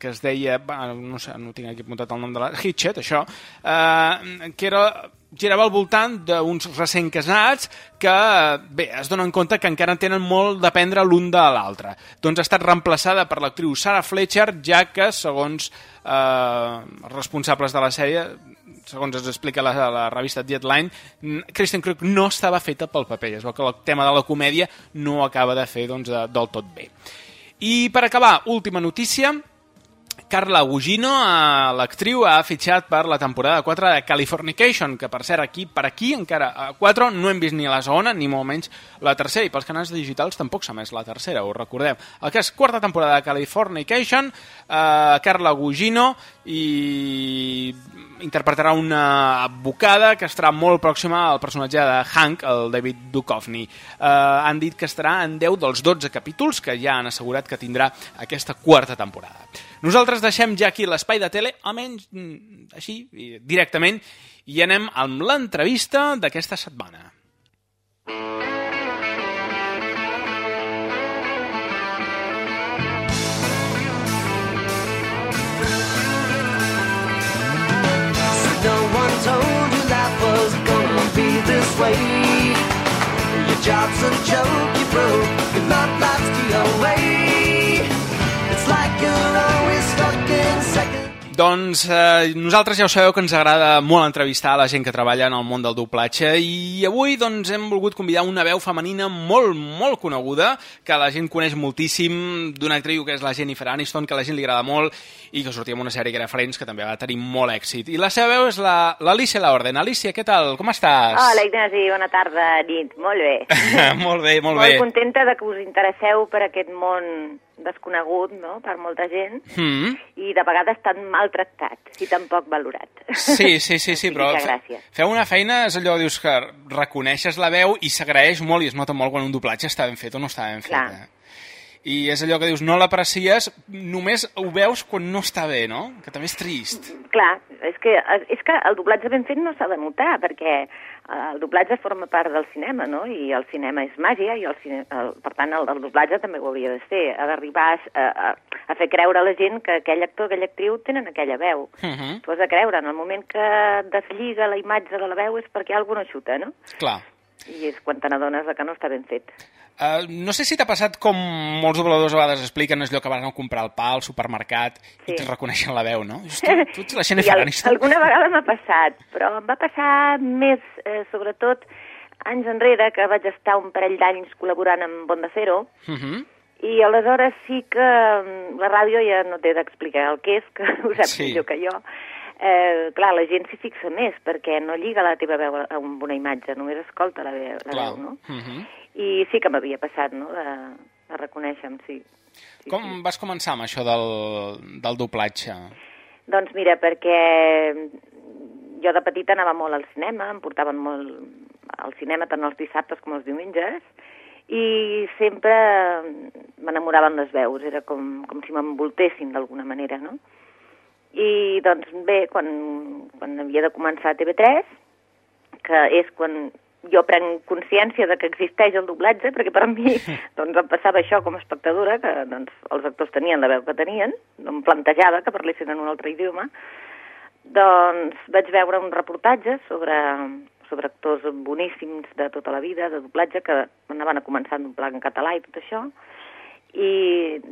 que es deia, no sé, no tinc aquí apuntat el nom de la Hitchet, això, eh, que era girava al voltant d'uns recent casats que, bé, es donen compte que encara tenen molt d'aprendre l'un de l'altre. Doncs ha estat reemplaçada per l'actriu Sarah Fletcher, ja que, segons eh, responsables de la sèrie, segons ens explica la, la revista Deadline, Kristen Krug no estava feta pel paper. Es veu que el tema de la comèdia no acaba de fer doncs, de, del tot bé. I per acabar, última notícia, Carla Gugino, eh, l'actriu, ha fitxat per la temporada 4 de Californication, que per cert, aquí per aquí encara a 4 no hem vist ni la segona ni molt menys la tercera, i pels canals digitals tampoc s'ha més la tercera, ho recordem. El que és quarta temporada de Californication, eh, Carla Gugino i interpretarà una advocada que estarà molt pròxima al personatge de Hank, el David Duchovny. Eh, han dit que estarà en 10 dels 12 capítols que ja han assegurat que tindrà aquesta quarta temporada. Nosaltres deixem ja aquí l'espai de tele, almenys mm, així, directament, i anem amb l'entrevista d'aquesta setmana. No persuade. Your job's a joke, you broke. Good luck, life's to your way. Doncs eh, nosaltres ja ho sabeu que ens agrada molt entrevistar la gent que treballa en el món del doblatge i avui doncs, hem volgut convidar una veu femenina molt, molt coneguda, que la gent coneix moltíssim, d'una actriu que és la Jennifer Aniston, que a la gent li agrada molt i que sortia en una sèrie que era Friends, que també va tenir molt èxit. I la seva veu és l'Alicia la, Laorden. Alicia, què tal? Com estàs? Hola, Ignasi, bona tarda, nit. Molt bé. *laughs* molt bé, molt, molt bé. Molt contenta de que us interesseu per aquest món desconegut no? per molta gent Mm. i de vegades tan maltractat i tan poc valorat. Sí, sí, sí, sí, però fe- feu una feina, és allò, dius que reconeixes la veu i s'agraeix molt i es nota molt quan un doblatge està ben fet o no està ben fet. Clar. Eh? I és allò que dius, no l'aprecies, només ho veus quan no està bé, no? Que també és trist. Clar, és que, és que el doblatge ben fet no s'ha de notar, perquè el doblatge forma part del cinema, no? I el cinema és màgia, i el cine, el, per tant el, el doblatge també ho hauria de ser. Ha d'arribar a, a, a fer creure a la gent que aquell actor, aquella actriu tenen aquella veu. Uh -huh. Tu has de creure, en el moment que deslliga la imatge de la veu és perquè alguna xuta, no? Clar. I és quan te n'adones que no està ben fet. Uh, no sé si t'ha passat com molts dobladors a vegades expliquen allò que van a comprar el pa al supermercat sí. i et reconeixen la veu, no? Tu, *laughs* tu ets la Jennifer al, Aniston. *laughs* alguna vegada m'ha passat, però em va passar més, eh, sobretot, anys enrere, que vaig estar un parell d'anys col·laborant amb Onda Cero, Uh -huh. i aleshores sí que mm, la ràdio ja no té d'explicar el que és, que ho saps sí. millor que jo. Eh, clar, la gent s'hi fixa més, perquè no lliga la teva veu amb una imatge, només escolta la veu, la Clar. veu no? Uh -huh. I sí que m'havia passat, no?, de, de reconèixer-me, sí. Com vas començar amb això del, del doblatge? Doncs mira, perquè jo de petita anava molt al cinema, em portaven molt al cinema tant els dissabtes com els diumenges, i sempre m'enamoraven les veus, era com, com si m'envoltessin d'alguna manera, no? I doncs bé, quan, quan havia de començar a TV3, que és quan jo prenc consciència de que existeix el doblatge, perquè per mi *laughs* doncs, em passava això com a espectadora, que doncs, els actors tenien la veu que tenien, no em plantejava que parlessin en un altre idioma, doncs vaig veure un reportatge sobre, sobre actors boníssims de tota la vida, de doblatge, que anaven a començar a doblar en català i tot això, i,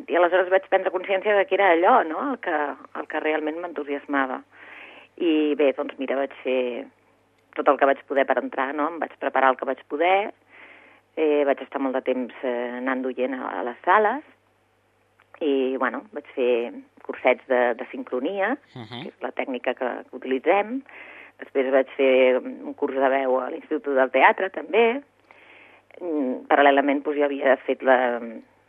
i aleshores vaig prendre consciència de que era allò, no?, el que, el que realment m'entusiasmava. I bé, doncs mira, vaig fer tot el que vaig poder per entrar, no?, em vaig preparar el que vaig poder, eh, vaig estar molt de temps eh, anant duient a, a les sales, i, bueno, vaig fer cursets de, de sincronia, Uh -huh. que és la tècnica que, que utilitzem, després vaig fer un curs de veu a l'Institut del Teatre, també, Mm, paral·lelament doncs, jo havia fet la,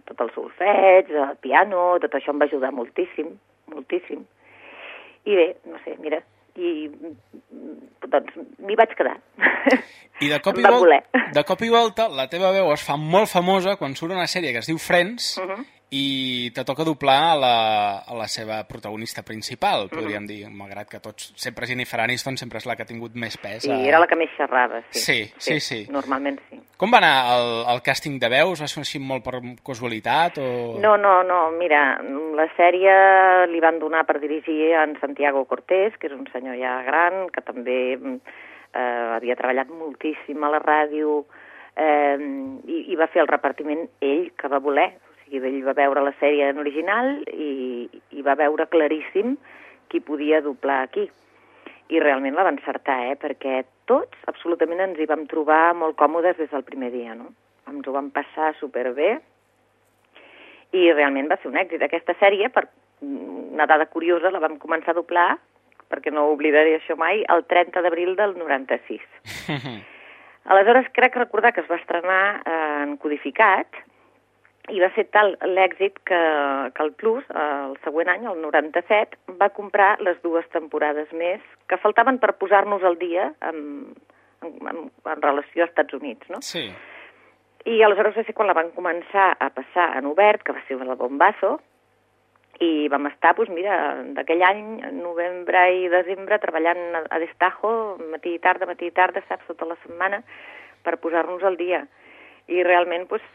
tot el solfeig, el piano, tot això em va ajudar moltíssim, moltíssim. I bé, no sé, mira, i doncs m'hi vaig quedar. I de *laughs* cop, i va volta, voler. de cop i volta la teva veu es fa molt famosa quan surt una sèrie que es diu Friends Uh -huh. i te toca doblar a la, a la seva protagonista principal, podríem Mhm. dir, malgrat que tots, sempre Jennifer Aniston sempre és la que ha tingut més pes. Sí, a- era la que més xerrava, sí. Sí, sí, sí. Normalment sí. Com va anar el, el càsting de veus? Va ser així molt per casualitat? O... No, no, no, mira, la sèrie li van donar per dirigir en Santiago Cortés, que és un senyor ja gran, que també eh, havia treballat moltíssim a la ràdio, eh, i, i va fer el repartiment ell, que va voler. O sigui, ell va veure la sèrie en original i, i va veure claríssim qui podia doblar aquí. I realment la va encertar, eh? perquè tots absolutament ens hi vam trobar molt còmodes des del primer dia, no? Ens ho vam passar superbé, i realment va ser un èxit. Aquesta sèrie, per una dada curiosa, la vam començar a doblar, perquè no oblidaré això mai, el 30 d'abril del 96. *laughs* Aleshores, crec recordar que es va estrenar eh, en codificat i va ser tal l'èxit que, que el Plus, eh, el següent any, el 97, va comprar les dues temporades més que faltaven per posar-nos al dia en, en, en, en relació als Estats Units, no? Sí. I aleshores va ser quan la van començar a passar en obert, que va ser el bombazo, i vam estar, doncs mira, d'aquell any, novembre i desembre, treballant a, a Destajo, matí i tarda, matí i tarda, saps, tota la setmana, per posar-nos al dia. I realment, doncs,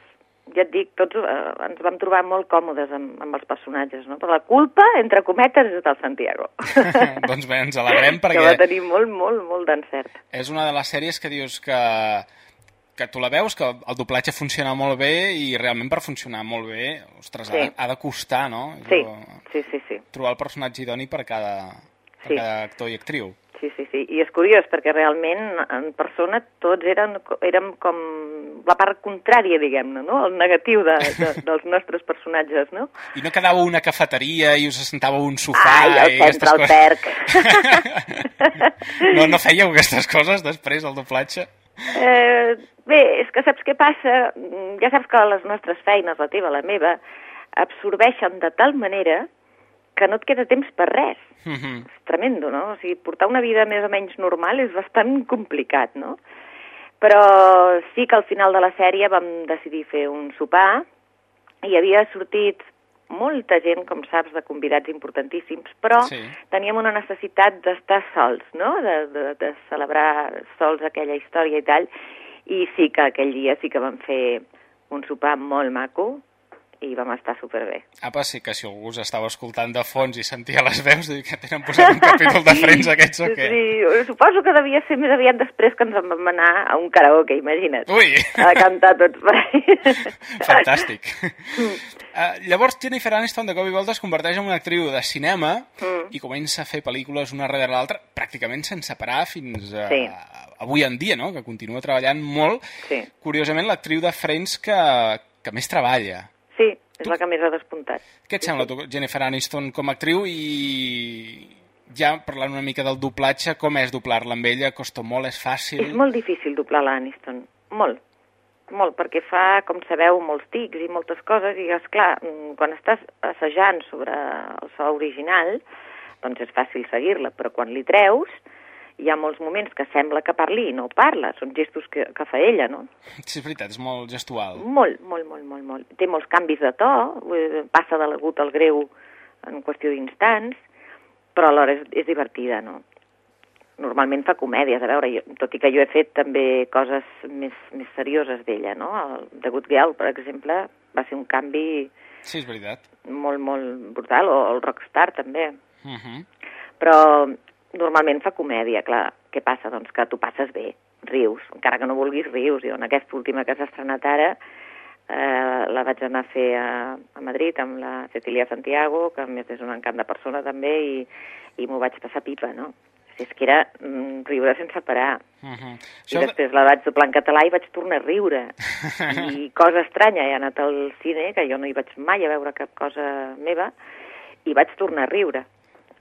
ja et dic, tots eh, ens vam trobar molt còmodes amb, amb els personatges, no? Però la culpa, entre cometes, és del Santiago, *laughs* doncs bé, ens alegrem *laughs* que va perquè tenir molt, molt, molt d'encert. és una de les sèries que dius que, que tu la veus, que el doblatge funciona molt bé i realment per funcionar molt bé, ostres, Sí. ha, ha de costar, no? Sí, Jo- sí, sí, sí. Trobar el personatge idoni per cada, per Sí. cada actor i actriu. Sí, sí, sí. I és curiós, perquè realment en persona tots eren, érem com la part contrària, diguem-ne, no? El negatiu de, de, *laughs* dels nostres personatges, no? I no quedava una cafeteria i us assentàveu a un sofà Ai, el centre, el perc. *laughs* no, no fèieu aquestes coses després, al doblatge? Eh, bé, és que saps què passa? Mm, Ja saps que les nostres feines, la teva, la meva, absorbeixen de tal manera que no et queda temps per res. Mm -hmm. És tremendo, no? O sigui, portar una vida més o menys normal és bastant complicat, no? Però sí que al final de la sèrie vam decidir fer un sopar i havia sortit molta gent, com saps, de convidats importantíssims, però Sí. teníem una necessitat d'estar sols, no? De, de, de celebrar sols aquella història i tal, i sí que aquell dia sí que vam fer un sopar molt maco i vam estar superbé. Apa, sí que si algú us estava escoltant de fons i sentia les veus, dic que tenen posat un capítol de Friends aquests o què? Sí, suposo que devia ser més aviat després que ens en vam anar a un karaoke, imagina't. Ui! A cantar tots *laughs* per ahí. Fantàstic. Uh, llavors, Jennifer Aniston, de cop i volta, es converteix en una actriu de cinema Mm. i comença a fer pel·lícules una darrere l'altra, pràcticament sense parar fins a, Sí. avui en dia, no? que continua treballant molt. Sí. Curiosament, l'actriu de Friends que, que més treballa. És la que més ha despuntat. Què et sembla, tu, Jennifer Aniston, com a actriu i ja parlant una mica del doblatge, com és doblar-la amb ella? Costa molt, és fàcil? És molt difícil doblar l'Aniston, molt, molt, perquè fa, com sabeu, molts tics i moltes coses, i és clar, quan estàs assajant sobre el so original, doncs és fàcil seguir-la, però quan li treus, hi ha molts moments que sembla que parli i no parla, són gestos que, que fa ella, no? Sí, és veritat, és molt gestual. Molt, molt, molt, molt, molt. Té molts canvis de to, eh, passa de l'agut al greu en qüestió d'instants, però alhora és, és divertida, no? Normalment fa comèdies, a veure, jo, tot i que jo he fet també coses més, més serioses d'ella, no? El The Good Girl, per exemple, va ser un canvi Sí, és veritat. molt, molt brutal, o el Rockstar també, Uh -huh. però normalment fa comèdia, clar. Què passa? Doncs que tu passes bé, rius, encara que no vulguis rius. Jo en aquesta última que s'ha estrenat ara eh, la vaig anar a fer a, a Madrid amb la Cecilia Santiago, que a més és un encant de persona també, i, i m'ho vaig passar pipa, no? És que era mm, riure sense parar. Uh -huh. I després la vaig doblar en català i vaig tornar a riure. *laughs* I cosa estranya, he anat al cine, que jo no hi vaig mai a veure cap cosa meva, i vaig tornar a riure.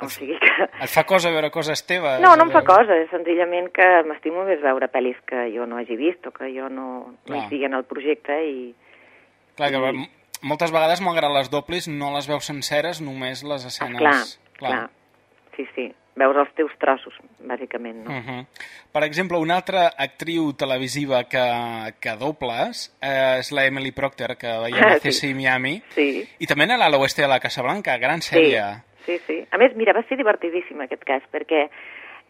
O sigui que... Et fa cosa veure coses teves? No, no em fa cosa, és senzillament que m'estimo més veure pel·lis que jo no hagi vist o que jo no, no hi Clar. sigui en el projecte i... Clar, que m- moltes vegades, malgrat les dobles, no les veus senceres, només les escenes... Clar, clar, sí, sí, veus els teus trossos, bàsicament, no? Uh -huh. Per exemple, una altra actriu televisiva que, que dobles eh, és la Emily Procter, que veiem a Ah, sí. Miami, Sí, i també a l'Ala Oeste de la Casa Blanca, gran sèrie. Sí, sí. A més, mira, va ser divertidíssim aquest cas, perquè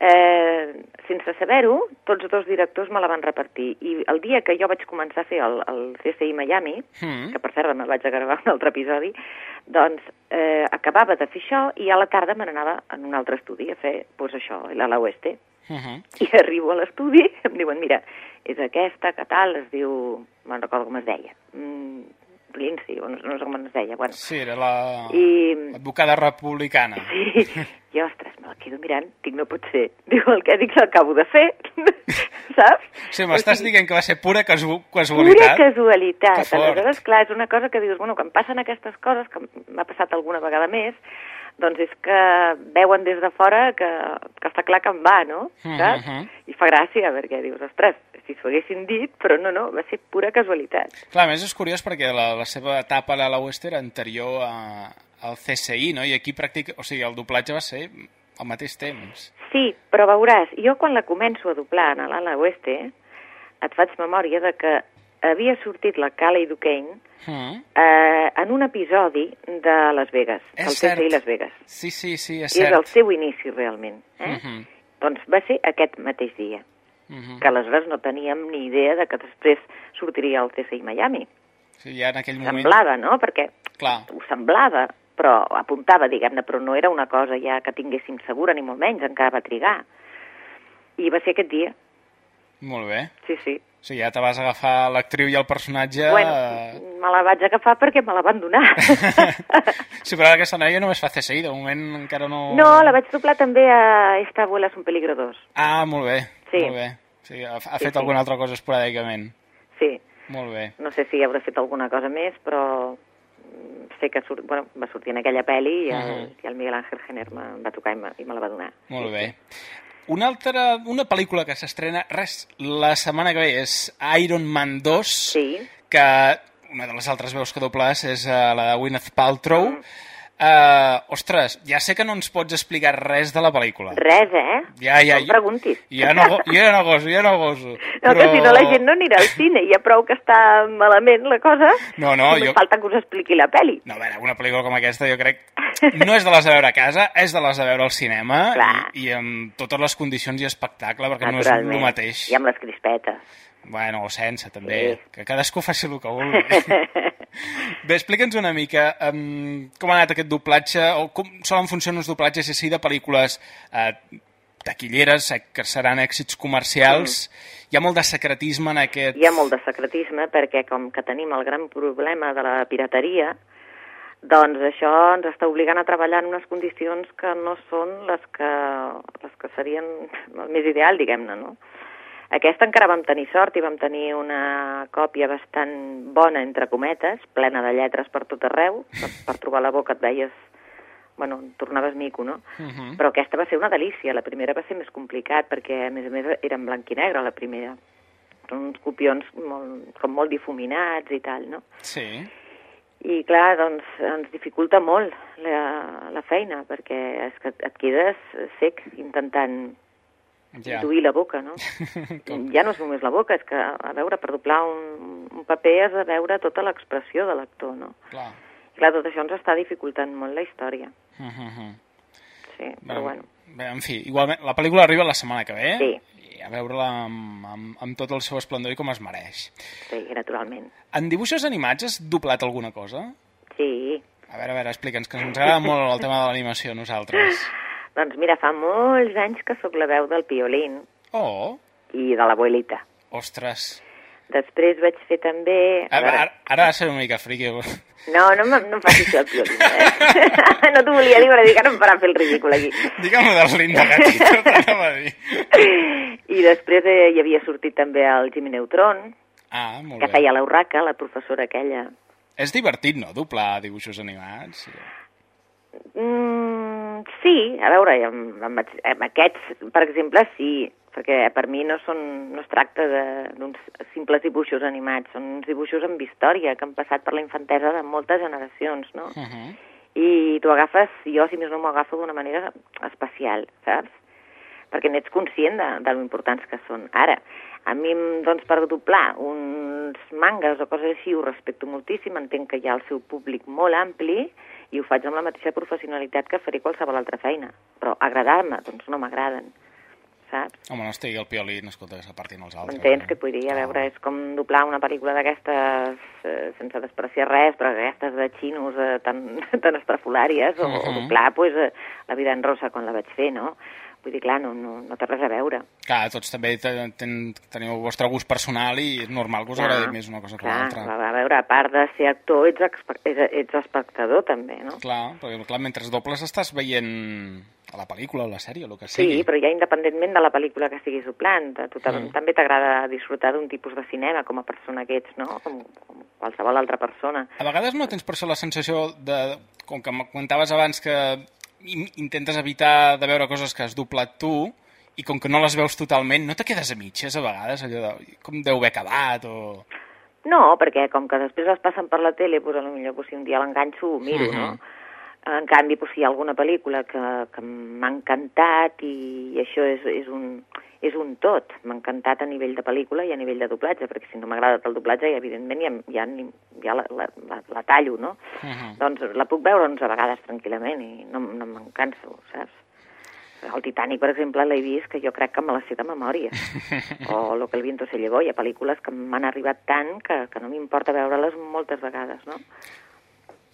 eh, sense saber-ho, tots dos directors me la van repartir. I el dia que jo vaig començar a fer el, el CSI Miami, Mm. que per cert me vaig a gravar un altre episodi, doncs eh, acabava de fer això i a la tarda me n'anava en un altre estudi a fer, doncs això, l'Ala Oeste. Uh -huh. I arribo a l'estudi em diuen, mira, és aquesta, que tal, es diu... Me'n recordo com es deia. Mm, Lindsay, o no, no sé com es deia. Bueno, Sí, era la- I... l'advocada republicana. Sí, i ostres, me la quedo mirant, dic, no pot ser. *laughs* Diu, el que dic l'acabo de fer, *laughs* saps? Sí, m'estàs O sigui, dient que va ser pura casu Pura casualitat? casualitat. Que fort. Aleshores, clar, és una cosa que dius, bueno, quan passen aquestes coses, que m'ha passat alguna vegada més, doncs és que veuen des de fora que, que està clar que em va, no? Mhm, Saps? mhm. I fa gràcia, perquè dius, ostres, si s'ho haguessin dit, però no, no, va ser pura casualitat. Clar, a més és curiós perquè la, la seva etapa a l'Ala Oeste era anterior a, al CSI, no? I aquí pràctic, o sigui, el doblatge va ser al mateix temps. Sí, però veuràs, jo quan la començo a doblar a l'Ala Oeste, et faig memòria de que havia sortit la Callie Duquesne Mm. eh, en un episodi de Las Vegas, És el cert. CSI Las Vegas. Sí, sí, sí, és I és cert. el seu inici, realment. Eh? Mhm, Doncs va ser aquest mateix dia, mhm. que aleshores no teníem ni idea de que després sortiria el CSI Miami. Sí, ja en aquell moment... Semblava, no? Perquè Clar. ho semblava, però apuntava, diguem-ne, però no era una cosa ja que tinguéssim segura, ni molt menys, encara va trigar. I va ser aquest dia, Molt bé. sí, sí. O sigui, ja te vas agafar l'actriu i el personatge... Bueno, eh, me la vaig agafar perquè me la van donar. *laughs* Sí, però aquesta noia només fa CSI, de moment encara no... no, la vaig doblar també a Esta abuela es un peligro 2. Ah, molt bé, Sí. molt bé. Sí, ha, ha Sí, fet sí. alguna altra cosa esporàdicament. Sí, Molt bé. no sé si haurà fet alguna cosa més, però mm, sé que surt, bueno, va sortir en aquella pel·li i el, Mhm. i el Miguel Ángel Jenner me, va tocar i me, i me la va donar. Molt bé. Una altra, una pel·lícula que s'estrena, res, la setmana que ve és Iron Man 2, sí. que una de les altres veus que dobles és uh, la de Gwyneth Paltrow. Mm. Uh, ostres, ja sé que no ens pots explicar res de la pel·lícula. Res, eh? Ja, ja, no em preguntis. Ja no, ja no goso, ja no goso. No, però... que si no la gent no anirà al cine, ja prou que està malament la cosa. No, no, jo... falta que us expliqui la pel·li. No, a veure, una pel·lícula com aquesta jo crec no és de les de veure a casa, és de les de veure al cinema i, i amb totes les condicions i espectacle, perquè no és el mateix. I amb les crispetes. Bueno, o sense, també. Sí. Que cadascú faci el que vulgui. *laughs* Bé, explica'ns una mica um, com ha anat aquest doblatge, o com solen funcionar els doblatges, si de pel·lícules eh, taquilleres, eh, que seran èxits comercials. Mm. Hi ha molt de secretisme en aquest... Hi ha molt de secretisme perquè com que tenim el gran problema de la pirateria, doncs això ens està obligant a treballar en unes condicions que no són les que, les que serien el més ideal, diguem-ne, no? Aquesta encara vam tenir sort i vam tenir una còpia bastant bona, entre cometes, plena de lletres per tot arreu, per, per trobar la boca et veies bueno, tornaves mico, no? Uh -huh. Però aquesta va ser una delícia. La primera va ser més complicat perquè, a més a més, era en blanc i negre, la primera. Són uns copions molt, com molt difuminats i tal, no? Sí. I, clar, doncs, ens dificulta molt la, la feina, perquè és que et quedes sec intentant ja. intuir la boca, no? *laughs* ja no és només la boca, és que, a veure, per doblar un, un paper has de veure tota l'expressió de l'actor, no? Clar. Clar, tot això ens està dificultant molt la història. Uh -huh. Sí, bé, però bueno. Bé, en fi, igualment, la pel·lícula arriba la setmana que ve. Sí. I a veure-la amb, amb, amb tot el seu esplendor i com es mereix. Sí, naturalment. En dibuixos animats has doblat alguna cosa? Sí. A veure, a veure, explica'ns, que ens agrada molt el tema de l'animació a nosaltres. *laughs* Doncs mira, fa molts anys que sóc la veu del Piolín. Oh. I de l'abuelita. Ostres. Després vaig fer també... Ara, ara, ara de ser una mica friqui. No, no, no em facis el Piolín, eh? *laughs* no t'ho volia dir, però dic que no em farà fer el ridícul aquí. Digue'm del Linda Gatito, *laughs* t'anava a dir. I després eh, hi havia sortit també el Jimmy Neutron, ah, molt que bé. feia l'Urraca, la professora aquella. És divertit, no?, doblar dibuixos animats. Mm, sí, a veure, amb, amb, amb aquests, per exemple, sí, perquè per mi no, són, no es tracta d'uns simples dibuixos animats, són uns dibuixos amb història que han passat per la infantesa de moltes generacions, no? Uh -huh. I tu agafes, jo si més no m'ho agafo d'una manera especial, saps? Perquè n'ets conscient de, de lo importants que són. Ara, a mi, doncs, per doblar uns mangas o coses així ho respecto moltíssim, entenc que hi ha el seu públic molt ampli, i ho faig amb la mateixa professionalitat que faré qualsevol altra feina. Però agradar-me, doncs no m'agraden, saps? Home, no estigui el piolí, no escolta que s'apartin els altres. Entens que et vull dir? A veure, és com doblar una pel·lícula d'aquestes, eh, sense despreciar res, però aquestes de xinos eh, tan, *laughs* tan estrafolàries, o, uh -huh. o doblar, pues, eh, La vida en rosa quan la vaig fer, no? Vull dir, clar, no, no, no té res a veure. Clar, tots també ten, ten, teniu el vostre gust personal i és normal que us clar, agradi més una cosa que l'altra. A veure, a part de ser actor, ets, ets, ets espectador també, no? Clar, perquè clar, mentre dobles estàs veient a la pel·lícula o la sèrie, el que sigui. Sí, però ja independentment de la pel·lícula que estiguis doblant, a tu mm. també t'agrada disfrutar d'un tipus de cinema com a persona que ets, no? Com, com qualsevol altra persona. A vegades no tens per això la sensació de, com que comentaves abans que intentes evitar de veure coses que has doblat tu i com que no les veus totalment, no te quedes a mitges a vegades, allò de com deu haver acabat o... No, perquè com que després les passen per la tele, doncs potser pues, si un dia l'enganxo ho miro, uh -huh. no? En canvi, pues, si hi ha alguna pel·lícula que, que m'ha encantat i, i això és, és, un, és un tot. M'ha encantat a nivell de pel·lícula i a nivell de doblatge, perquè si no m'agrada el doblatge, ja, evidentment ja, ja, ja la, la, la, la tallo, no? Uh -huh. Doncs la puc veure 11 vegades tranquil·lament i no, no me'n canso, saps? El Titanic, per exemple, l'he vist que jo crec que me la sé de memòria. *laughs* o Lo que el viento se llevó. Hi ha pel·lícules que m'han arribat tant que, que no m'importa veure-les moltes vegades, no?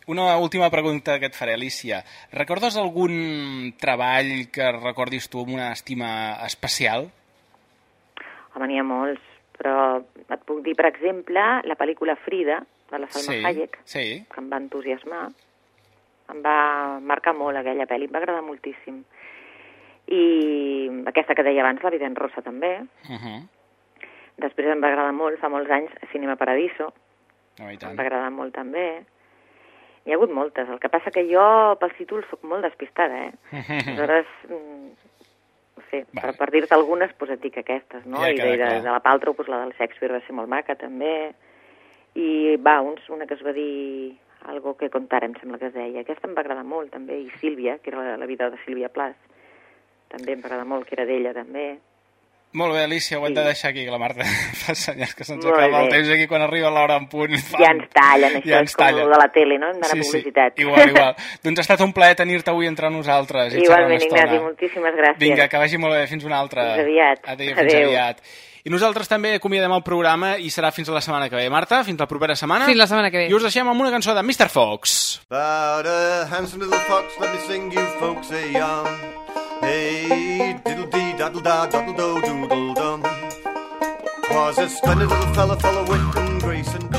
Una última pregunta que et faré, Alicia. Recordes algun treball que recordis tu amb una estima especial? Home, n'hi ha molts, però et puc dir, per exemple, la pel·lícula Frida, de la Salma sí, Hayek, sí. que em va entusiasmar. Em va marcar molt aquella pel·li, em va agradar moltíssim. I aquesta que deia abans, La vida en rosa, també. Uh -huh. Després em va agradar molt, fa molts anys, Cinema Paradiso. Oh, em va agradar molt també. Hi ha hagut moltes. El que passa que jo, pels títols, sóc molt despistada, eh? *laughs* Aleshores, sé, vale. per, per dir-te algunes, doncs et dic aquestes, no? Ja I de, de, de la Paltrow, doncs la del Shakespeare va ser molt maca, també. i Bounce, una que es va dir algo que contar, em sembla que es deia. Aquesta em va agradar molt, també, i Sílvia, que era la, la vida de Sílvia Plas, també em va agradar molt, que era d'ella, també. Molt bé, Alicia, ho hem de deixar aquí, que la Marta *laughs* fa senyals que se'ns acaba el temps aquí quan arriba l'hora en punt. Fa... Ja ens tallen, això Ja és ens com tallen. el de la tele, no? Hem d'anar Sí, a sí, publicitat. igual, igual. *laughs* doncs ha estat un plaer tenir-te avui entre nosaltres. i Igualment. Ignasi, moltíssimes gràcies. Vinga, que vagi molt bé. Fins una altra. Fins aviat. Adéu, fins Adéu. aviat. I nosaltres també acomiadem el programa i serà fins la setmana que ve. Marta, fins la propera setmana. Fins la setmana que ve. I us deixem amb una cançó de Mr. Fox. About a handsome little fox, let me sing you folks a yarn. Hey, daddle da daddle do doodle dum. Was a splendid little fella full of wit and grace and